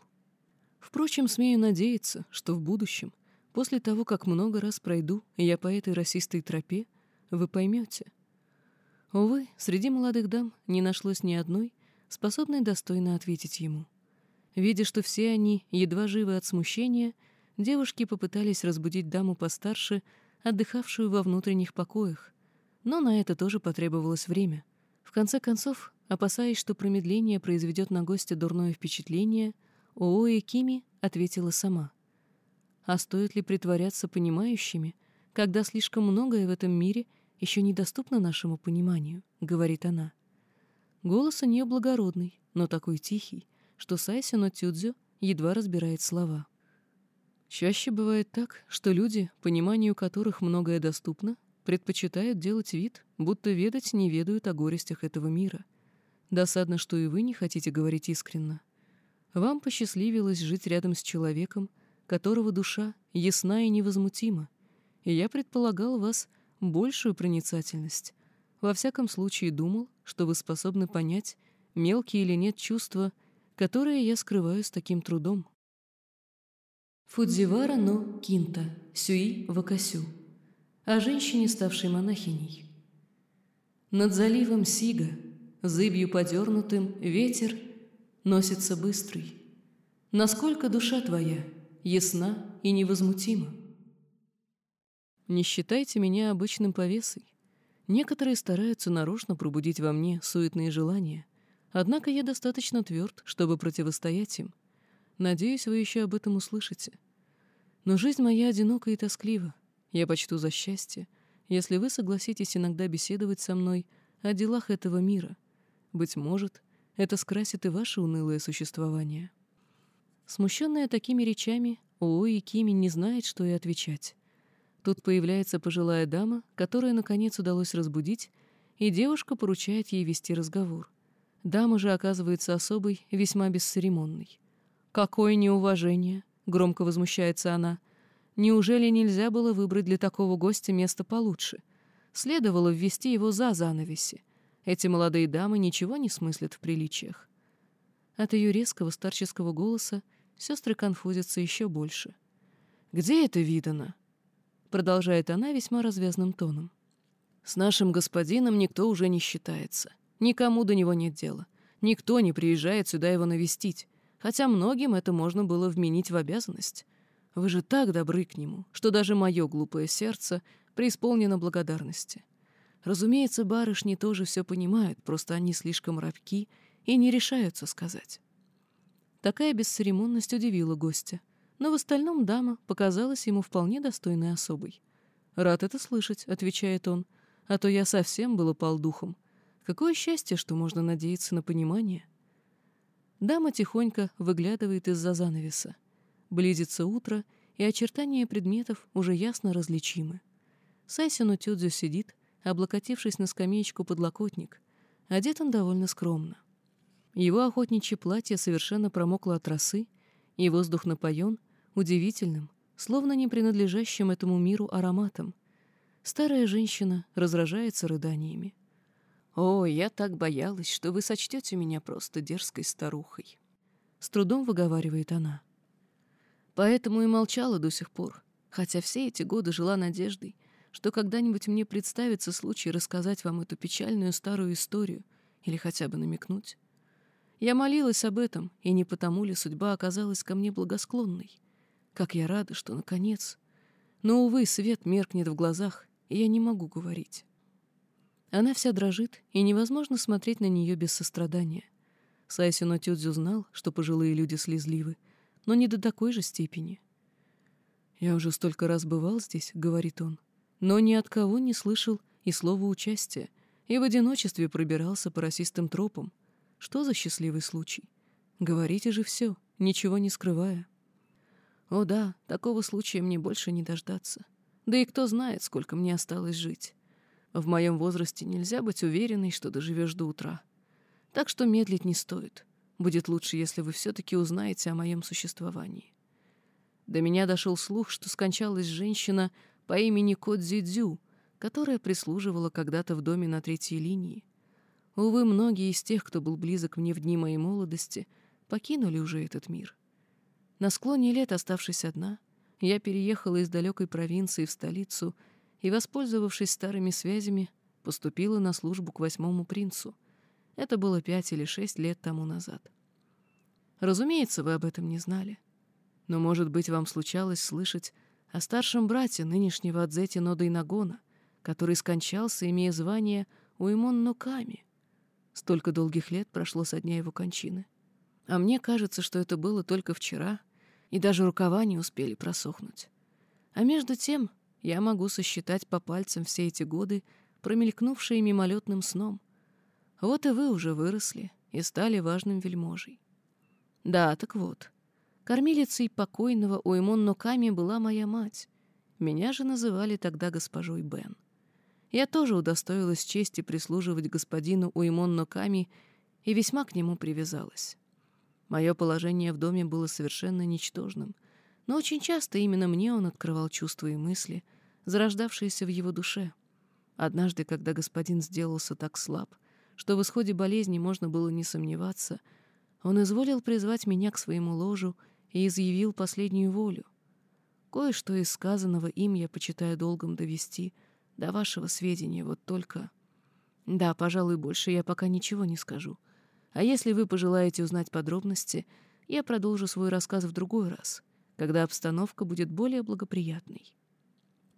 Впрочем, смею надеяться, что в будущем, после того, как много раз пройду я по этой расистой тропе, вы поймете. Увы, среди молодых дам не нашлось ни одной, способной достойно ответить ему. Видя, что все они едва живы от смущения, девушки попытались разбудить даму постарше, отдыхавшую во внутренних покоях, но на это тоже потребовалось время. В конце концов, опасаясь, что промедление произведет на гостя дурное впечатление, Оои Кими ответила сама. А стоит ли притворяться понимающими, когда слишком многое в этом мире еще недоступно нашему пониманию, говорит она. Голос у нее благородный, но такой тихий, что Сайсино Тюдзю едва разбирает слова. Чаще бывает так, что люди, пониманию которых многое доступно, предпочитают делать вид, будто ведать не ведают о горестях этого мира. Досадно, что и вы не хотите говорить искренно. Вам посчастливилось жить рядом с человеком, которого душа ясна и невозмутима, и я предполагал вас большую проницательность. Во всяком случае думал, что вы способны понять, мелкие или нет чувства, которые я скрываю с таким трудом. Фудзивара но Кинта, Сюи Вакасю. О женщине, ставшей монахиней. Над заливом Сига, зыбью подернутым, ветер носится быстрый. Насколько душа твоя ясна и невозмутима? Не считайте меня обычным повесой. Некоторые стараются нарочно пробудить во мне суетные желания, однако я достаточно тверд, чтобы противостоять им. Надеюсь, вы еще об этом услышите. Но жизнь моя одинока и тосклива. Я почту за счастье, если вы согласитесь иногда беседовать со мной о делах этого мира. Быть может, это скрасит и ваше унылое существование. Смущенная такими речами, Уои Кими не знает, что и отвечать. Тут появляется пожилая дама, которую, наконец, удалось разбудить, и девушка поручает ей вести разговор. Дама же оказывается особой, весьма бесцеремонной. «Какое неуважение!» — громко возмущается она. «Неужели нельзя было выбрать для такого гостя место получше? Следовало ввести его за занавеси. Эти молодые дамы ничего не смыслят в приличиях». От ее резкого старческого голоса сестры конфузятся еще больше. «Где это видано?» продолжает она весьма развязным тоном. С нашим господином никто уже не считается. Никому до него нет дела. Никто не приезжает сюда его навестить, хотя многим это можно было вменить в обязанность. Вы же так добры к нему, что даже мое глупое сердце преисполнено благодарности. Разумеется, барышни тоже все понимают, просто они слишком рабки и не решаются сказать. Такая бесцеремонность удивила гостя — но в остальном дама показалась ему вполне достойной особой. «Рад это слышать», — отвечает он, — «а то я совсем был упал духом. Какое счастье, что можно надеяться на понимание». Дама тихонько выглядывает из-за занавеса. Близится утро, и очертания предметов уже ясно различимы. Сайсину Тюдзю сидит, облокотившись на скамеечку подлокотник. Одет он довольно скромно. Его охотничье платье совершенно промокло от росы, и воздух напоен удивительным, словно не принадлежащим этому миру ароматом. Старая женщина разражается рыданиями. «О, я так боялась, что вы сочтете меня просто дерзкой старухой!» С трудом выговаривает она. Поэтому и молчала до сих пор, хотя все эти годы жила надеждой, что когда-нибудь мне представится случай рассказать вам эту печальную старую историю или хотя бы намекнуть. Я молилась об этом, и не потому ли судьба оказалась ко мне благосклонной. Как я рада, что наконец... Но, увы, свет меркнет в глазах, и я не могу говорить. Она вся дрожит, и невозможно смотреть на нее без сострадания. Сайсино Тюдзю знал, что пожилые люди слезливы, но не до такой же степени. «Я уже столько раз бывал здесь», — говорит он, но ни от кого не слышал и слова участия, и в одиночестве пробирался по расистым тропам. Что за счастливый случай? Говорите же все, ничего не скрывая. О да, такого случая мне больше не дождаться. Да и кто знает, сколько мне осталось жить. В моем возрасте нельзя быть уверенной, что доживешь до утра. Так что медлить не стоит. Будет лучше, если вы все-таки узнаете о моем существовании. До меня дошел слух, что скончалась женщина по имени Кодзидзю, которая прислуживала когда-то в доме на третьей линии. Увы, многие из тех, кто был близок мне в дни моей молодости, покинули уже этот мир. На склоне лет, оставшись одна, я переехала из далекой провинции в столицу и, воспользовавшись старыми связями, поступила на службу к восьмому принцу. Это было пять или шесть лет тому назад. Разумеется, вы об этом не знали. Но, может быть, вам случалось слышать о старшем брате нынешнего Адзети Нодайнагона, который скончался, имея звание Уэмон Ноками. Столько долгих лет прошло со дня его кончины. А мне кажется, что это было только вчера, и даже рукава не успели просохнуть. А между тем я могу сосчитать по пальцам все эти годы, промелькнувшие мимолетным сном. Вот и вы уже выросли и стали важным вельможей. Да, так вот. Кормилицей покойного Уэмон Ноками была моя мать. Меня же называли тогда госпожой Бен. Я тоже удостоилась чести прислуживать господину Уэмон Ноками и весьма к нему привязалась. Мое положение в доме было совершенно ничтожным, но очень часто именно мне он открывал чувства и мысли, зарождавшиеся в его душе. Однажды, когда господин сделался так слаб, что в исходе болезни можно было не сомневаться, он изволил призвать меня к своему ложу и изъявил последнюю волю. Кое-что из сказанного им я почитаю долгом довести до вашего сведения, вот только... Да, пожалуй, больше я пока ничего не скажу. А если вы пожелаете узнать подробности, я продолжу свой рассказ в другой раз, когда обстановка будет более благоприятной.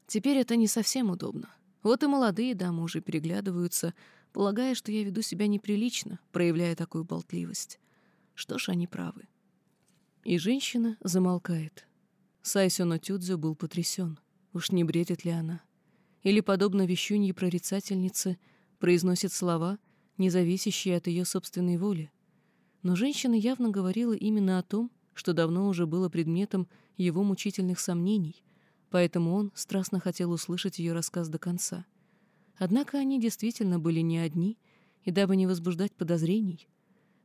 Теперь это не совсем удобно. Вот и молодые дамы уже переглядываются, полагая, что я веду себя неприлично, проявляя такую болтливость. Что ж, они правы. И женщина замолкает. Сайсёно Тюдзю был потрясен. Уж не бредит ли она? Или, подобно вещунье прорицательнице, произносит слова, не зависящие от ее собственной воли. Но женщина явно говорила именно о том, что давно уже было предметом его мучительных сомнений, поэтому он страстно хотел услышать ее рассказ до конца. Однако они действительно были не одни, и дабы не возбуждать подозрений,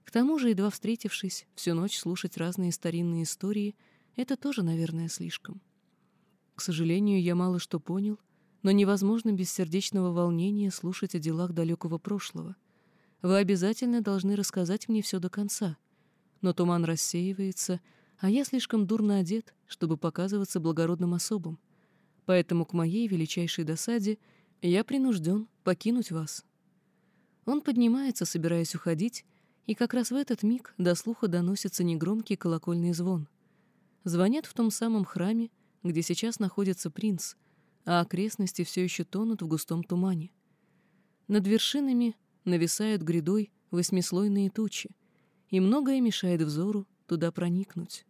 к тому же, едва встретившись, всю ночь слушать разные старинные истории — это тоже, наверное, слишком. К сожалению, я мало что понял, но невозможно без сердечного волнения слушать о делах далекого прошлого. Вы обязательно должны рассказать мне все до конца. Но туман рассеивается, а я слишком дурно одет, чтобы показываться благородным особам. Поэтому к моей величайшей досаде я принужден покинуть вас. Он поднимается, собираясь уходить, и как раз в этот миг до слуха доносится негромкий колокольный звон. Звонят в том самом храме, где сейчас находится принц, а окрестности все еще тонут в густом тумане. Над вершинами нависают грядой восьмислойные тучи, и многое мешает взору туда проникнуть.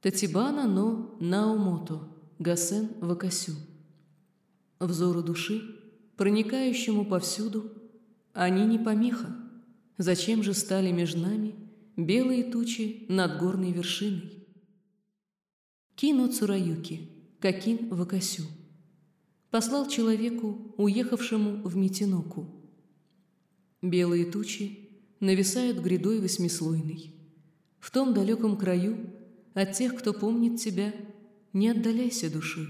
Татибана но Наумото, Гасен Вакасю. Взору души, проникающему повсюду, они не помеха. Зачем же стали между нами белые тучи над горной вершиной? Кино Цураюки, Какин Вакасю послал человеку, уехавшему в Митиноку. Белые тучи нависают грядой восьмислойной. В том далеком краю от тех, кто помнит тебя, не отдаляйся душой.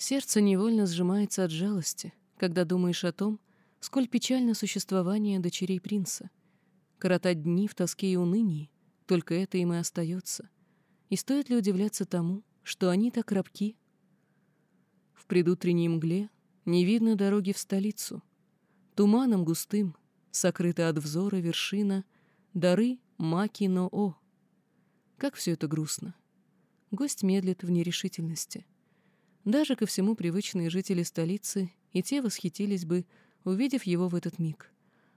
Сердце невольно сжимается от жалости, когда думаешь о том, сколь печально существование дочерей принца. Коротать дни в тоске и унынии, только это им и остается. И стоит ли удивляться тому, что они так рабки предутренней мгле не видно дороги в столицу. Туманом густым, сокрыта от взора вершина, дары Маки-но-О. Как все это грустно. Гость медлит в нерешительности. Даже ко всему привычные жители столицы и те восхитились бы, увидев его в этот миг.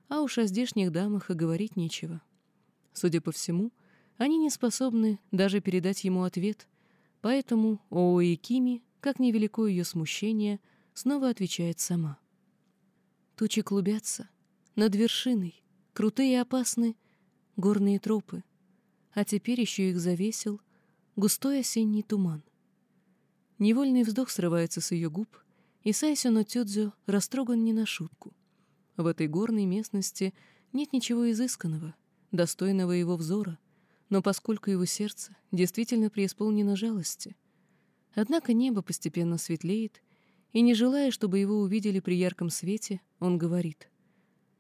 А уж о здешних дамах и говорить нечего. Судя по всему, они не способны даже передать ему ответ, поэтому Оуи Кими как невелико ее смущение, снова отвечает сама. Тучи клубятся, над вершиной, крутые и опасны горные тропы, а теперь еще их завесил густой осенний туман. Невольный вздох срывается с ее губ, и Сайсюно Тёдзю растроган не на шутку. В этой горной местности нет ничего изысканного, достойного его взора, но поскольку его сердце действительно преисполнено жалости, Однако небо постепенно светлеет, и, не желая, чтобы его увидели при ярком свете, он говорит.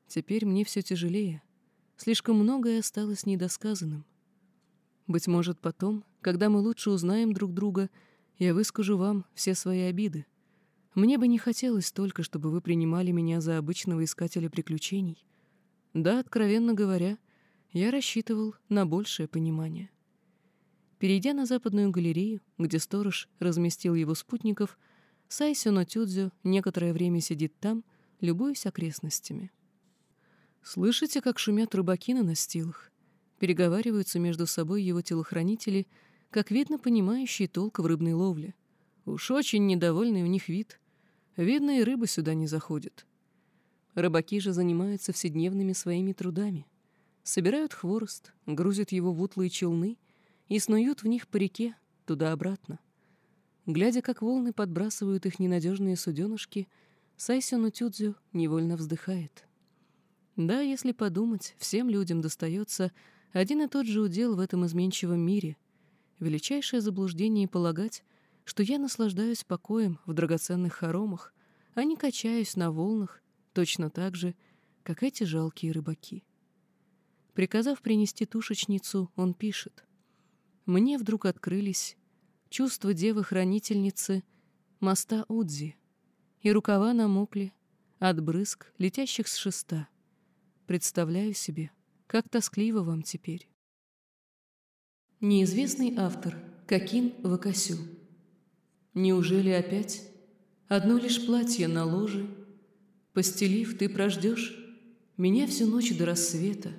«Теперь мне все тяжелее. Слишком многое осталось недосказанным. Быть может, потом, когда мы лучше узнаем друг друга, я выскажу вам все свои обиды. Мне бы не хотелось только, чтобы вы принимали меня за обычного искателя приключений. Да, откровенно говоря, я рассчитывал на большее понимание. Перейдя на западную галерею, где сторож разместил его спутников, Сайсё Нотюдзю некоторое время сидит там, любуясь окрестностями. Слышите, как шумят рыбаки на настилах? Переговариваются между собой его телохранители, как видно, понимающие толк в рыбной ловле. Уж очень недовольный у них вид. Видно, и рыба сюда не заходит. Рыбаки же занимаются вседневными своими трудами. Собирают хворост, грузят его в утлые челны и снуют в них по реке, туда-обратно. Глядя, как волны подбрасывают их ненадежные суденышки, Сайсюну Тюдзю невольно вздыхает. Да, если подумать, всем людям достается один и тот же удел в этом изменчивом мире. Величайшее заблуждение полагать, что я наслаждаюсь покоем в драгоценных хоромах, а не качаюсь на волнах точно так же, как эти жалкие рыбаки. Приказав принести тушечницу, он пишет. «Мне вдруг открылись чувства девы-хранительницы моста Удзи, и рукава намокли от брызг, летящих с шеста. Представляю себе, как тоскливо вам теперь. Неизвестный автор Какин Вакасю. Неужели опять одно лишь платье на ложе, Постелив, ты прождешь меня всю ночь до рассвета,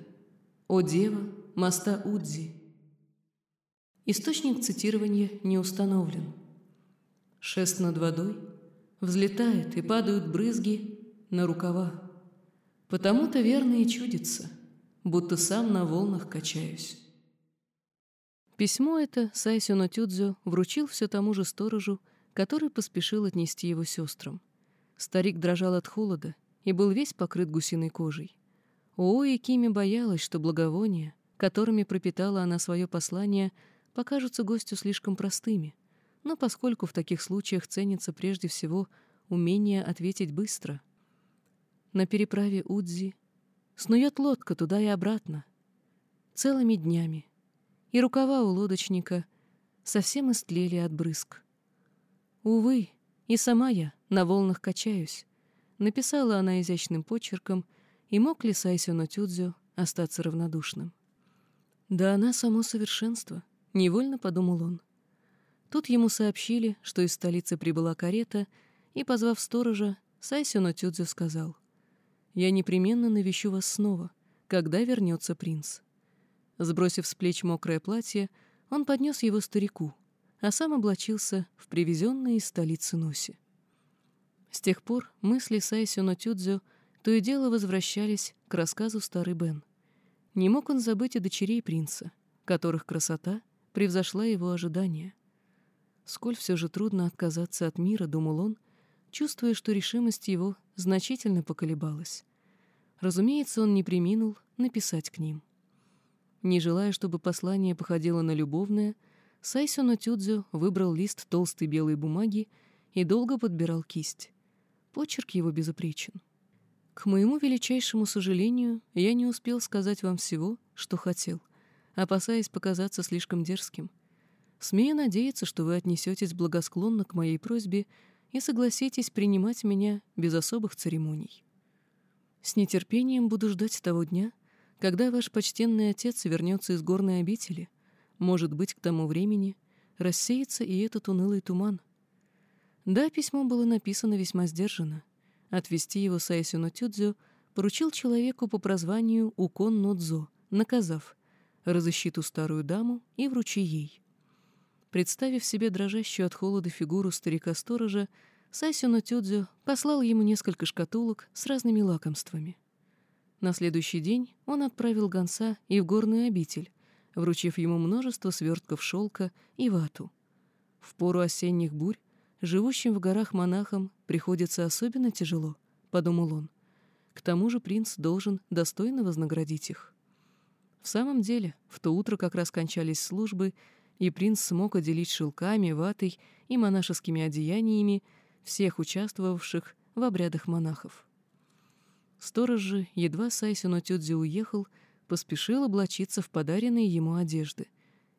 О дева моста Удзи. Источник цитирования не установлен. Шест над водой взлетает и падают брызги на рукава. Потому-то верно и чудится, будто сам на волнах качаюсь. Письмо это Сайсюно Тюдзю вручил все тому же сторожу, который поспешил отнести его сестрам. Старик дрожал от холода и был весь покрыт гусиной кожей. Оои Кими боялась, что благовония, которыми пропитала она свое послание, покажутся гостю слишком простыми, но поскольку в таких случаях ценится прежде всего умение ответить быстро — на переправе Удзи, снует лодка туда и обратно, целыми днями, и рукава у лодочника совсем истлели от брызг. Увы, и сама я на волнах качаюсь, написала она изящным почерком, и мог ли Сайсюно Тюдзю остаться равнодушным? Да она само совершенство, невольно подумал он. Тут ему сообщили, что из столицы прибыла карета, и, позвав сторожа, Сайсюно Тюдзю сказал — я непременно навещу вас снова, когда вернется принц. Сбросив с плеч мокрое платье, он поднес его старику, а сам облачился в привезенное из столицы носи. С тех пор мысли Сайсюно Тюдзю то и дело возвращались к рассказу старый Бен. Не мог он забыть и дочерей принца, которых красота превзошла его ожидания. Сколь все же трудно отказаться от мира, думал он, чувствуя, что решимость его значительно поколебалась. Разумеется, он не приминул написать к ним. Не желая, чтобы послание походило на любовное, Сайсюно Тюдзю выбрал лист толстой белой бумаги и долго подбирал кисть. Почерк его безупречен. К моему величайшему сожалению, я не успел сказать вам всего, что хотел, опасаясь показаться слишком дерзким. Смею надеяться, что вы отнесетесь благосклонно к моей просьбе и согласитесь принимать меня без особых церемоний. С нетерпением буду ждать того дня, когда ваш почтенный отец вернется из горной обители. Может быть, к тому времени рассеется и этот унылый туман. Да, письмо было написано весьма сдержанно. Отвести его Сайсюну Тюдзю поручил человеку по прозванию Укон Нодзо, наказав «разыщи ту старую даму и вручи ей». Представив себе дрожащую от холода фигуру старика-сторожа, Сайсюно Тюдзю послал ему несколько шкатулок с разными лакомствами. На следующий день он отправил гонца и в горную обитель, вручив ему множество свертков шелка и вату. В пору осенних бурь живущим в горах монахам приходится особенно тяжело, — подумал он. К тому же принц должен достойно вознаградить их. В самом деле, в то утро как раз кончались службы, и принц смог отделить шелками, ватой и монашескими одеяниями всех участвовавших в обрядах монахов. Сторож же, едва Сайсюно Тюдзи уехал, поспешил облачиться в подаренные ему одежды,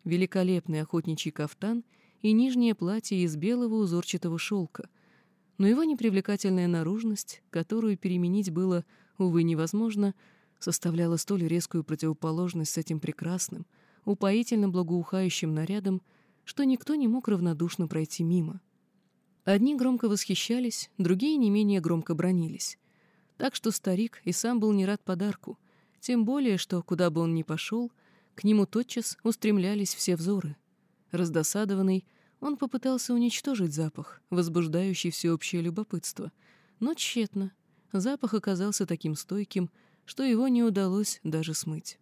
великолепный охотничий кафтан и нижнее платье из белого узорчатого шелка. Но его непривлекательная наружность, которую переменить было, увы, невозможно, составляла столь резкую противоположность с этим прекрасным, упоительно благоухающим нарядом, что никто не мог равнодушно пройти мимо. Одни громко восхищались, другие не менее громко бронились. Так что старик и сам был не рад подарку, тем более, что, куда бы он ни пошел, к нему тотчас устремлялись все взоры. Раздосадованный, он попытался уничтожить запах, возбуждающий всеобщее любопытство, но тщетно. Запах оказался таким стойким, что его не удалось даже смыть.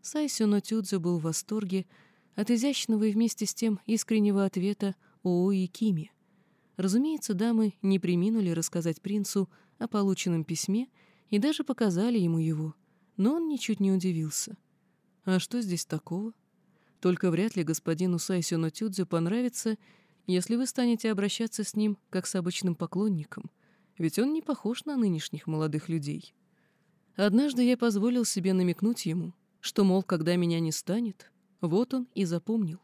Сайсюно Тюдзю был в восторге от изящного и вместе с тем искреннего ответа Оои Кими. Разумеется, дамы не приминули рассказать принцу о полученном письме и даже показали ему его, но он ничуть не удивился. А что здесь такого? Только вряд ли господину Сайсюно Тюдзю понравится, если вы станете обращаться с ним как с обычным поклонником, ведь он не похож на нынешних молодых людей. Однажды я позволил себе намекнуть ему, что, мол, когда меня не станет, вот он и запомнил.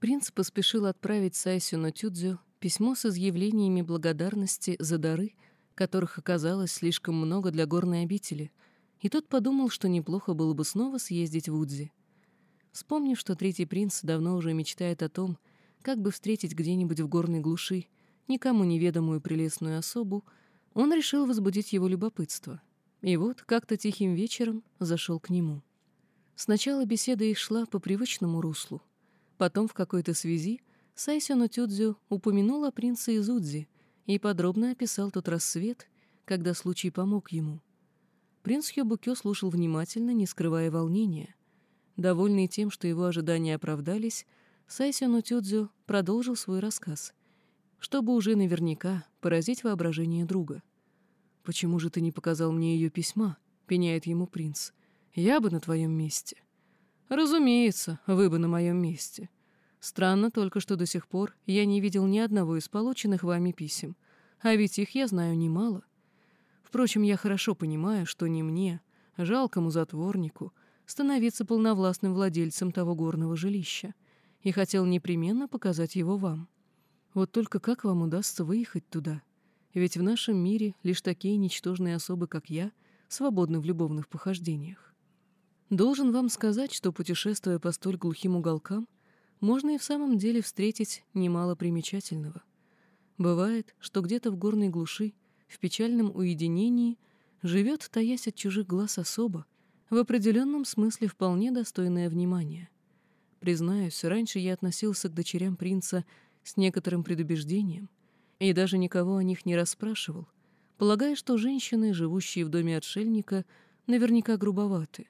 Принц поспешил отправить Сайсюно Тюдзю письмо с изъявлениями благодарности за дары, которых оказалось слишком много для горной обители, и тот подумал, что неплохо было бы снова съездить в Удзи. Вспомнив, что третий принц давно уже мечтает о том, как бы встретить где-нибудь в горной глуши никому неведомую прелестную особу, он решил возбудить его любопытство. И вот как-то тихим вечером зашел к нему. Сначала беседа их шла по привычному руслу. Потом в какой-то связи Сайсюно Тюдзю упомянул о принце Изудзи и подробно описал тот рассвет, когда случай помог ему. Принц Хёбукё слушал внимательно, не скрывая волнения. Довольный тем, что его ожидания оправдались, Сайсюно Тюдзю продолжил свой рассказ, чтобы уже наверняка поразить воображение друга. «Почему же ты не показал мне ее письма?» — пеняет ему принц. «Я бы на твоем месте». «Разумеется, вы бы на моем месте. Странно только, что до сих пор я не видел ни одного из полученных вами писем, а ведь их я знаю немало. Впрочем, я хорошо понимаю, что не мне, жалкому затворнику, становиться полновластным владельцем того горного жилища, и хотел непременно показать его вам. Вот только как вам удастся выехать туда? Ведь в нашем мире лишь такие ничтожные особы, как я, свободны в любовных похождениях. Должен вам сказать, что, путешествуя по столь глухим уголкам, можно и в самом деле встретить немало примечательного. Бывает, что где-то в горной глуши, в печальном уединении, живет, таясь от чужих глаз особо, в определенном смысле вполне достойное внимания. Признаюсь, раньше я относился к дочерям принца с некоторым предубеждением и даже никого о них не расспрашивал, полагая, что женщины, живущие в доме отшельника, наверняка грубоваты.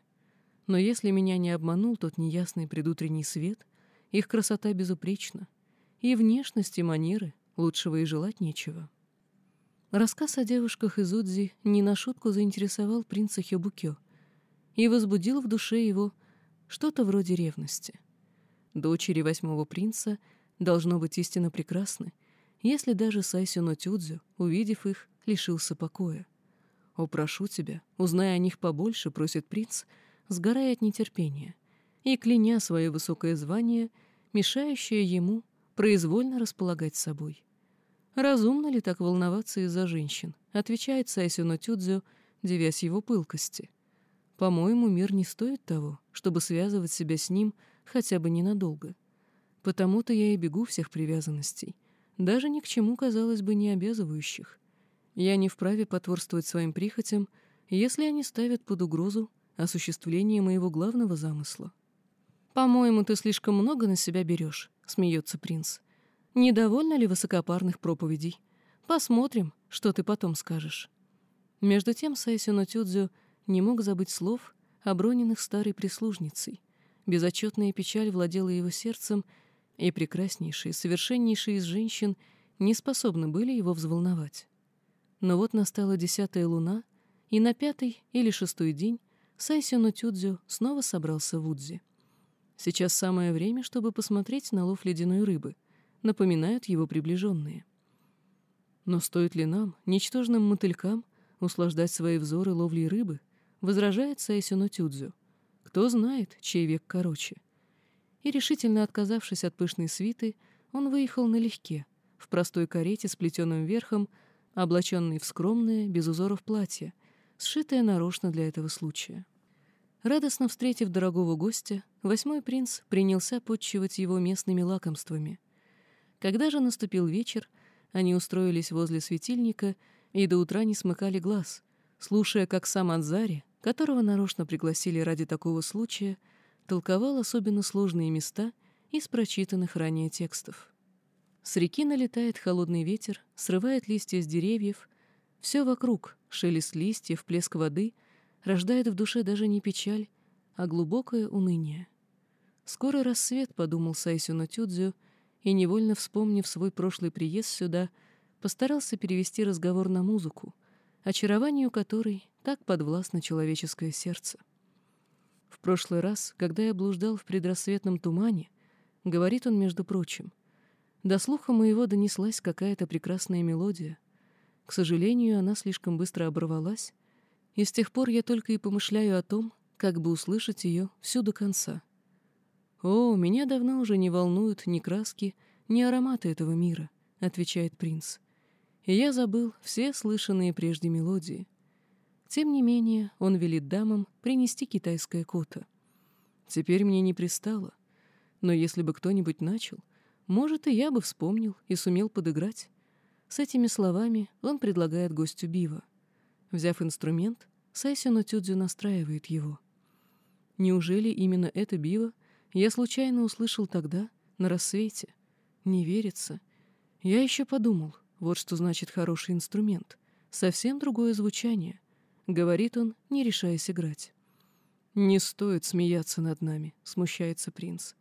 Но если меня не обманул тот неясный предутренний свет — их красота безупречна. И внешность, и манеры лучшего и желать нечего. Рассказ о девушках из Удзи не на шутку заинтересовал принца Хёбукё и возбудил в душе его что-то вроде ревности. Дочери восьмого принца должно быть истинно прекрасны, если даже Сайсюно Тюдзю, увидев их, лишился покоя. «О, прошу тебя, узнай о них побольше», — просит принц, сгорая от нетерпения — и, кляня свое высокое звание, мешающее ему произвольно располагать собой. «Разумно ли так волноваться из-за женщин?» — отвечает Сайсюно Тюдзю, девясь его пылкости. «По-моему, мир не стоит того, чтобы связывать себя с ним хотя бы ненадолго. Потому-то я и бегу всех привязанностей, даже ни к чему, казалось бы, не обязывающих. Я не вправе потворствовать своим прихотям, если они ставят под угрозу осуществление моего главного замысла. «По-моему, ты слишком много на себя берешь», — смеется принц. «Недовольна ли высокопарных проповедей? Посмотрим, что ты потом скажешь». Между тем Сайсюно Тюдзю не мог забыть слов, оброненных старой прислужницей. Безотчетная печаль владела его сердцем, и прекраснейшие, совершеннейшие из женщин не способны были его взволновать. Но вот настала десятая луна, и на пятый или шестой день Сайсюно Тюдзю снова собрался в Удзи. Сейчас самое время, чтобы посмотреть на лов ледяной рыбы, напоминают его приближенные. Но стоит ли нам, ничтожным мотылькам, услаждать свои взоры ловлей рыбы, возражает Сайсюно Тюдзю. Кто знает, чей век короче. и, решительно отказавшись от пышной свиты, он выехал налегке, в простой карете с плетеным верхом, облаченный в скромное, без узоров платье, сшитое нарочно для этого случая. Радостно встретив дорогого гостя, восьмой принц принялся подчивать его местными лакомствами. Когда же наступил вечер, они устроились возле светильника и до утра не смыкали глаз, слушая, как сам Анзари, которого нарочно пригласили ради такого случая, толковал особенно сложные места из прочитанных ранее текстов. С реки налетает холодный ветер, срывает листья с деревьев. Все вокруг — шелест листьев, плеск воды — рождает в душе даже не печаль, а глубокое уныние. Скоро рассвет, подумал Сайсюно Тюдзю, и, невольно вспомнив свой прошлый приезд сюда, постарался перевести разговор на музыку, очарованию которой так подвластно человеческое сердце. В прошлый раз, когда я блуждал в предрассветном тумане, говорит он, между прочим, до слуха моего донеслась какая-то прекрасная мелодия. К сожалению, она слишком быстро оборвалась, и с тех пор я только и помышляю о том, как бы услышать ее всю до конца. «О, меня давно уже не волнуют ни краски, ни ароматы этого мира», — отвечает принц. И я забыл все слышанные прежде мелодии. Тем не менее, он велит дамам принести китайское кота. Теперь мне не пристало. Но если бы кто-нибудь начал, может, и я бы вспомнил и сумел подыграть. С этими словами он предлагает гостю бива. Взяв инструмент, Сайсюно Тюдзю настраивает его. Неужели именно это биво я случайно услышал тогда, на рассвете? Не верится. Я еще подумал, вот что значит хороший инструмент. Совсем другое звучание. Говорит он, не решаясь играть. «Не стоит смеяться над нами», — смущается принц.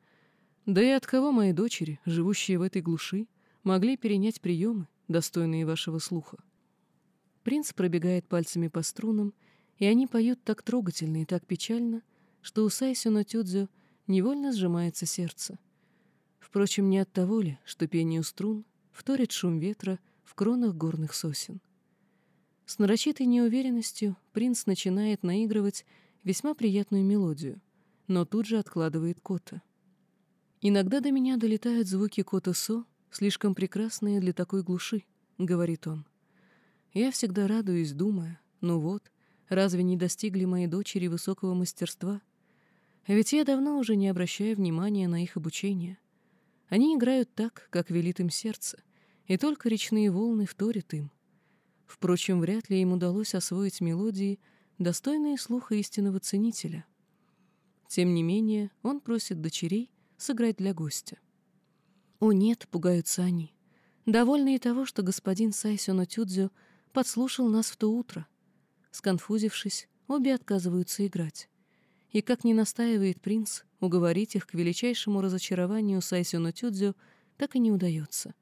«Да и от кого мои дочери, живущие в этой глуши, могли перенять приемы, достойные вашего слуха?» Принц пробегает пальцами по струнам, и они поют так трогательно и так печально, что у Сайсюна Тюдзю невольно сжимается сердце. Впрочем, не от того ли, что пению струн вторит шум ветра в кронах горных сосен. С нарочитой неуверенностью принц начинает наигрывать весьма приятную мелодию, но тут же откладывает кота. «Иногда до меня долетают звуки кота-со, слишком прекрасные для такой глуши», — говорит он. Я всегда радуюсь, думая, ну вот, разве не достигли мои дочери высокого мастерства? А ведь я давно уже не обращаю внимания на их обучение. Они играют так, как велит им сердце, и только речные волны вторят им. Впрочем, вряд ли им удалось освоить мелодии, достойные слуха истинного ценителя. Тем не менее, он просит дочерей сыграть для гостя. «О нет», — пугаются они, довольные того, что господин Сайсюно Тюдзю — подслушал нас в то утро. Сконфузившись, обе отказываются играть. И как ни настаивает принц, уговорить их к величайшему разочарованию Сайсюно Тюдзю так и не удается.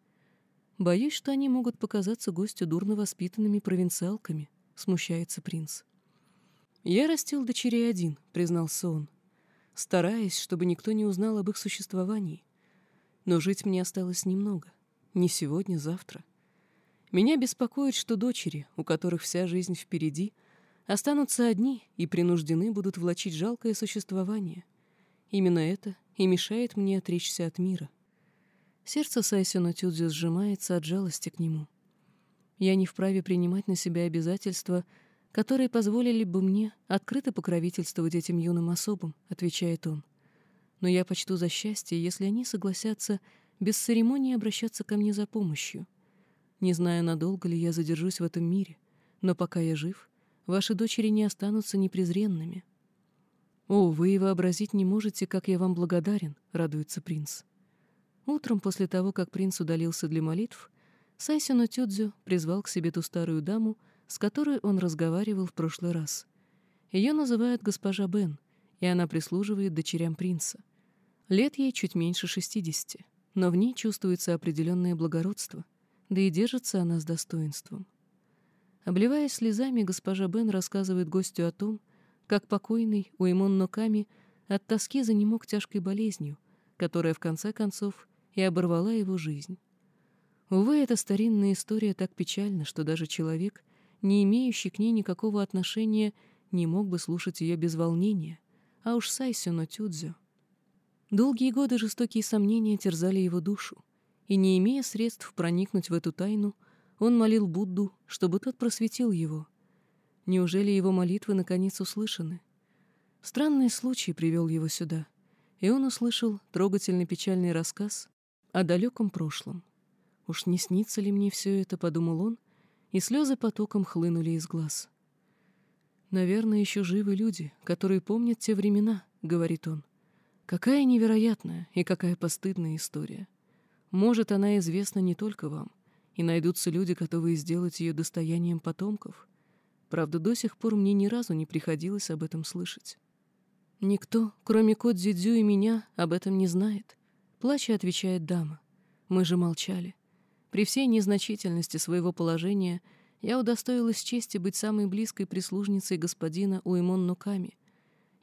Боюсь, что они могут показаться гостю дурно воспитанными провинциалками, смущается принц. «Я растил дочерей один», — признался он, стараясь, чтобы никто не узнал об их существовании. Но жить мне осталось немного. Не сегодня, завтра. Меня беспокоит, что дочери, у которых вся жизнь впереди, останутся одни и принуждены будут влачить жалкое существование. Именно это и мешает мне отречься от мира. Сердце Сайсюна Тюдзю сжимается от жалости к нему. Я не вправе принимать на себя обязательства, которые позволили бы мне открыто покровительствовать этим юным особам, отвечает он. Но я почту за счастье, если они согласятся без церемонии обращаться ко мне за помощью. Не знаю, надолго ли я задержусь в этом мире, но пока я жив, ваши дочери не останутся непрезренными. О, вы и вообразить не можете, как я вам благодарен, радуется принц. Утром после того, как принц удалился для молитв, Сайсино Тюдзю призвал к себе ту старую даму, с которой он разговаривал в прошлый раз. Ее называют госпожа Бен, и она прислуживает дочерям принца. Лет ей чуть меньше шестидесяти, но в ней чувствуется определенное благородство — да и держится она с достоинством. Обливаясь слезами, госпожа Бен рассказывает гостю о том, как покойный Уэмон Ноками от тоски занемог тяжкой болезнью, которая в конце концов и оборвала его жизнь. Увы, эта старинная история так печальна, что даже человек, не имеющий к ней никакого отношения, не мог бы слушать ее без волнения, а уж Сайсюно Тюдзю. Долгие годы жестокие сомнения терзали его душу, и, не имея средств проникнуть в эту тайну, он молил Будду, чтобы тот просветил его. Неужели его молитвы наконец услышаны? Странный случай привел его сюда, и он услышал трогательный печальный рассказ о далеком прошлом. «Уж не снится ли мне все это?» — подумал он, и слезы потоком хлынули из глаз. «Наверное, еще живы люди, которые помнят те времена», — говорит он. «Какая невероятная и какая постыдная история. Может, она известна не только вам, и найдутся люди, готовые сделать ее достоянием потомков. Правда, до сих пор мне ни разу не приходилось об этом слышать. Никто, кроме Кодзидзю и меня, об этом не знает. Плача отвечает дама. Мы же молчали. При всей незначительности своего положения я удостоилась чести быть самой близкой прислужницей господина Уэмон Нуками.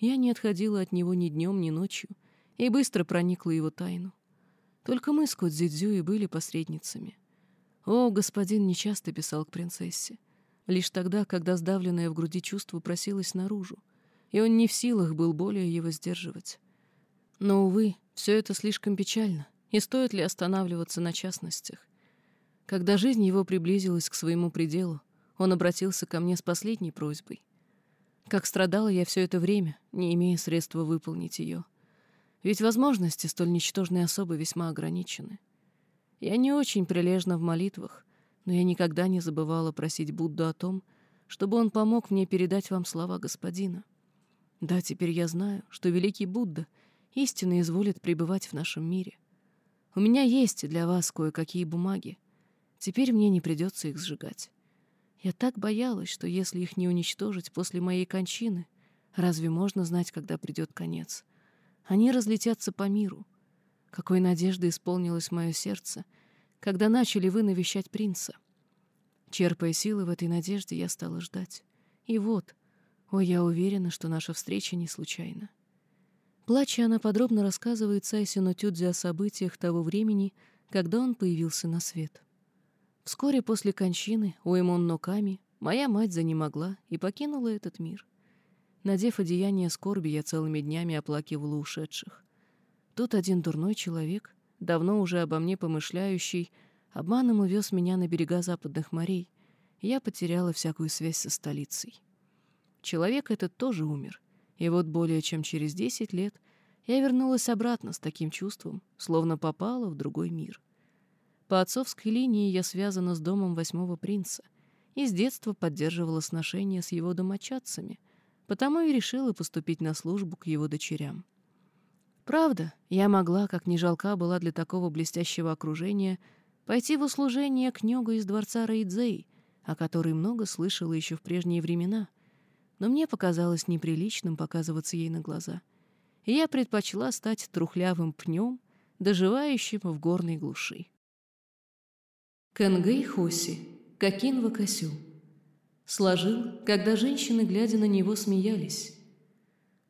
Я не отходила от него ни днем, ни ночью и быстро проникла его тайну. Только мы с Кодзидзю и были посредницами. О, господин нечасто писал к принцессе. Лишь тогда, когда сдавленное в груди чувство просилось наружу, и он не в силах был более его сдерживать. Но, увы, все это слишком печально, и стоит ли останавливаться на частностях? Когда жизнь его приблизилась к своему пределу, он обратился ко мне с последней просьбой. Как страдала я все это время, не имея средства выполнить ее. Ведь возможности столь ничтожной особы весьма ограничены. Я не очень прилежна в молитвах, но я никогда не забывала просить Будду о том, чтобы он помог мне передать вам слова господина. Да, теперь я знаю, что великий Будда истинно изволит пребывать в нашем мире. У меня есть для вас кое-какие бумаги. Теперь мне не придется их сжигать. Я так боялась, что если их не уничтожить после моей кончины, разве можно знать, когда придет конец? Они разлетятся по миру. Какой надежды исполнилось мое сердце, когда начали вы навещать принца. Черпая силы в этой надежде, я стала ждать. И вот — Ой, я уверена, что наша встреча не случайна. Плача, она подробно рассказывает Сайсину Тюдзи о событиях того времени, когда он появился на свет. Вскоре после кончины Уэмон Ноками моя мать занемогла и покинула этот мир. Надев одеяние скорби, я целыми днями оплакивала ушедших. Тут один дурной человек, давно уже обо мне помышляющий, обманом увез меня на берега западных морей, и я потеряла всякую связь со столицей. Человек этот тоже умер. И вот более чем через десять лет я вернулась обратно с таким чувством, словно попала в другой мир. По отцовской линии я связана с домом восьмого принца и с детства поддерживала сношения с его домочадцами, потому и решила поступить на службу к его дочерям. Правда, я могла, как ни жалка была для такого блестящего окружения, пойти в услужение к Нёгу из дворца Рейдзей, о которой много слышала еще в прежние времена — но мне показалось неприличным показываться ей на глаза. И я предпочла стать трухлявым пнем, доживающим в горной глуши. Кэнгэй Хоси, Кокин Вакасю. Сложил, когда женщины, глядя на него, смеялись.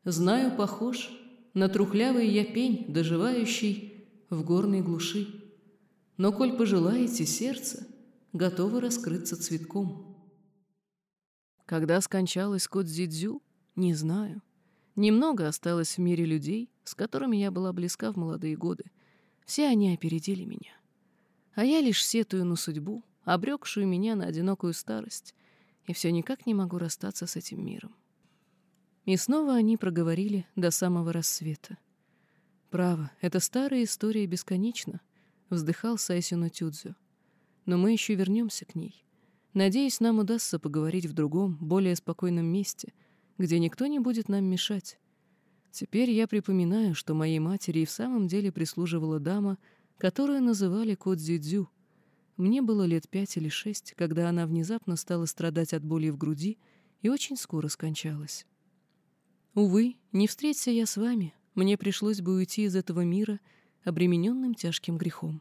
Знаю, похож на трухлявый я пень, доживающий в горной глуши. Но коль пожелаете сердце, готово раскрыться цветком. Когда скончалась Кодзидзю, не знаю. Немного осталось в мире людей, с которыми я была близка в молодые годы. Все они опередили меня. А я лишь сетую на судьбу, обрекшую меня на одинокую старость, и все никак не могу расстаться с этим миром. И снова они проговорили до самого рассвета. «Право, эта старая история бесконечна», — вздыхал Сайсюно Тюдзю. «Но мы еще вернемся к ней. Надеюсь, нам удастся поговорить в другом, более спокойном месте, где никто не будет нам мешать. Теперь я припоминаю, что моей матери и в самом деле прислуживала дама, которую называли Кодзидзю. Мне было лет пять или шесть, когда она внезапно стала страдать от боли в груди и очень скоро скончалась. Увы, не встреться я с вами, мне пришлось бы уйти из этого мира, обремененным тяжким грехом.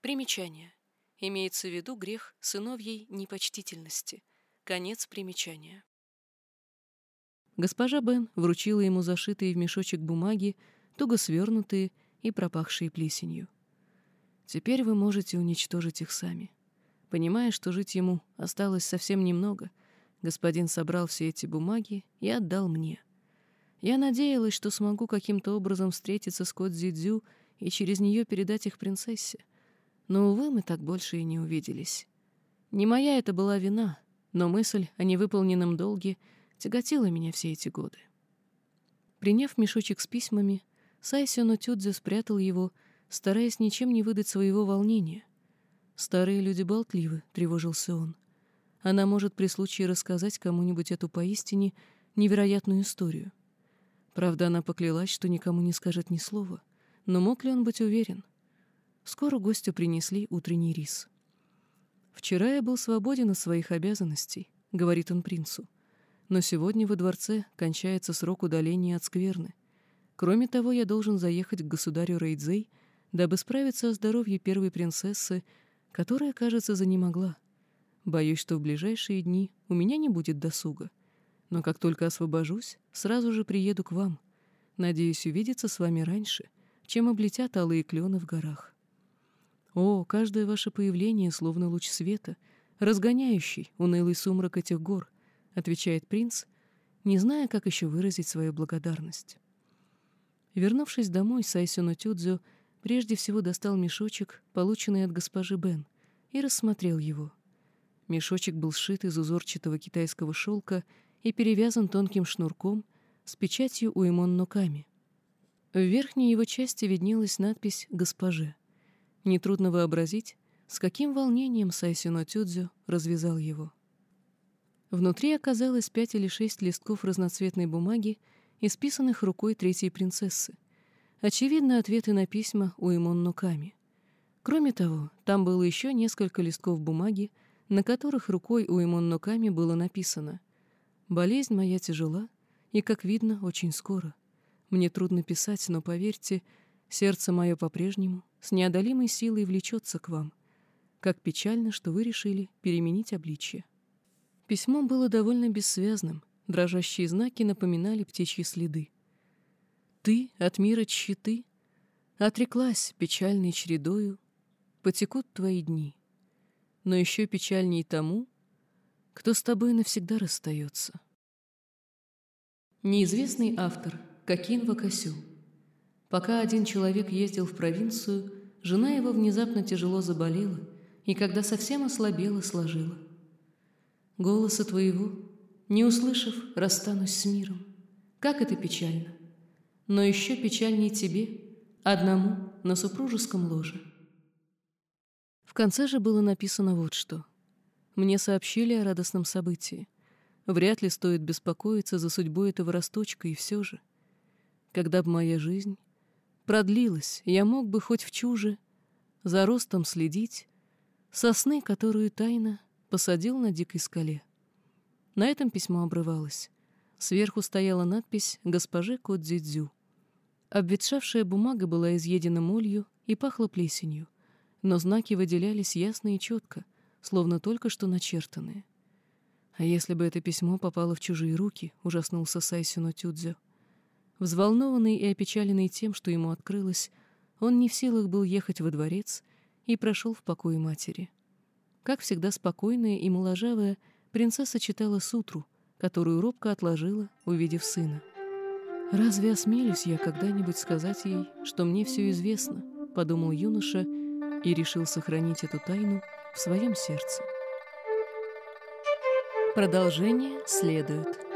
Примечание. Имеется в виду грех сыновьей непочтительности. Конец примечания. Госпожа Бен вручила ему зашитые в мешочек бумаги, туго свернутые и пропахшие плесенью. Теперь вы можете уничтожить их сами. Понимая, что жить ему осталось совсем немного, господин собрал все эти бумаги и отдал мне. Я надеялась, что смогу каким-то образом встретиться с Кодзидзю и через нее передать их принцессе. Но, увы, мы так больше и не увиделись. Не моя это была вина, но мысль о невыполненном долге тяготила меня все эти годы. Приняв мешочек с письмами, Сайсюно Тюдзе спрятал его, стараясь ничем не выдать своего волнения. «Старые люди болтливы», — тревожился он. «Она может при случае рассказать кому-нибудь эту поистине невероятную историю. Правда, она поклялась, что никому не скажет ни слова. Но мог ли он быть уверен? Скоро гостю принесли утренний рис. «Вчера я был свободен от своих обязанностей», — говорит он принцу. «Но сегодня во дворце кончается срок удаления от скверны. Кроме того, я должен заехать к государю Рейдзей, дабы справиться о здоровье первой принцессы, которая, кажется, занемогла. Боюсь, что в ближайшие дни у меня не будет досуга. Но как только освобожусь, сразу же приеду к вам. Надеюсь увидеться с вами раньше, чем облетят алые клены в горах. О, каждое ваше появление словно луч света, разгоняющий унылый сумрак этих гор, отвечает принц, не зная, как еще выразить свою благодарность. Вернувшись домой, Сайсюно Тюдзю прежде всего достал мешочек, полученный от госпожи Бен, и рассмотрел его. Мешочек был сшит из узорчатого китайского шелка и перевязан тонким шнурком с печатью Уэмон Ноками. В верхней его части виднелась надпись «Госпоже». Нетрудно вообразить, с каким волнением Сайсюно Тюдзю развязал его. Внутри оказалось пять или шесть листков разноцветной бумаги, исписанных рукой третьей принцессы. Очевидно, ответы на письма у Имон. Кроме того, там было еще несколько листков бумаги, на которых рукой у Имон было написано «Болезнь моя тяжела, и, как видно, очень скоро. Мне трудно писать, но поверьте, сердце мое по-прежнему с неодолимой силой влечется к вам. Как печально, что вы решили переменить обличье. Письмо было довольно бессвязным, дрожащие знаки напоминали птичьи следы. Ты от мира щиты отреклась печальной чередою, потекут твои дни. Но еще печальней тому, кто с тобой навсегда расстается. Неизвестный автор — Кокин Вакасю. Пока один человек ездил в провинцию, жена его внезапно тяжело заболела, и когда совсем ослабела, сложила. «Голоса твоего, не услышав, расстанусь с миром. Как это печально! Но еще печальнее тебе, одному, на супружеском ложе». В конце же было написано вот что. «Мне сообщили о радостном событии. Вряд ли стоит беспокоиться за судьбу этого росточка, и все же — когда б моя жизнь продлилась, я мог бы хоть в чуже за ростом следить сосны, которую тайно посадил на дикой скале. На этом письмо обрывалось. Сверху стояла надпись «Госпоже Кодзидзю». Обветшавшая бумага была изъедена молью и пахла плесенью, но знаки выделялись ясно и четко, словно только что начертанные. А если бы это письмо попало в чужие руки, ужаснулся Сайсюно Тюдзё. Взволнованный и опечаленный тем, что ему открылось, он не в силах был ехать во дворец и прошел в покое матери. Как всегда спокойная и моложавая, принцесса читала сутру, которую робко отложила, увидев сына. «Разве осмелюсь я когда-нибудь сказать ей, что мне все известно?» — подумал юноша и решил сохранить эту тайну в своем сердце. Продолжение следует.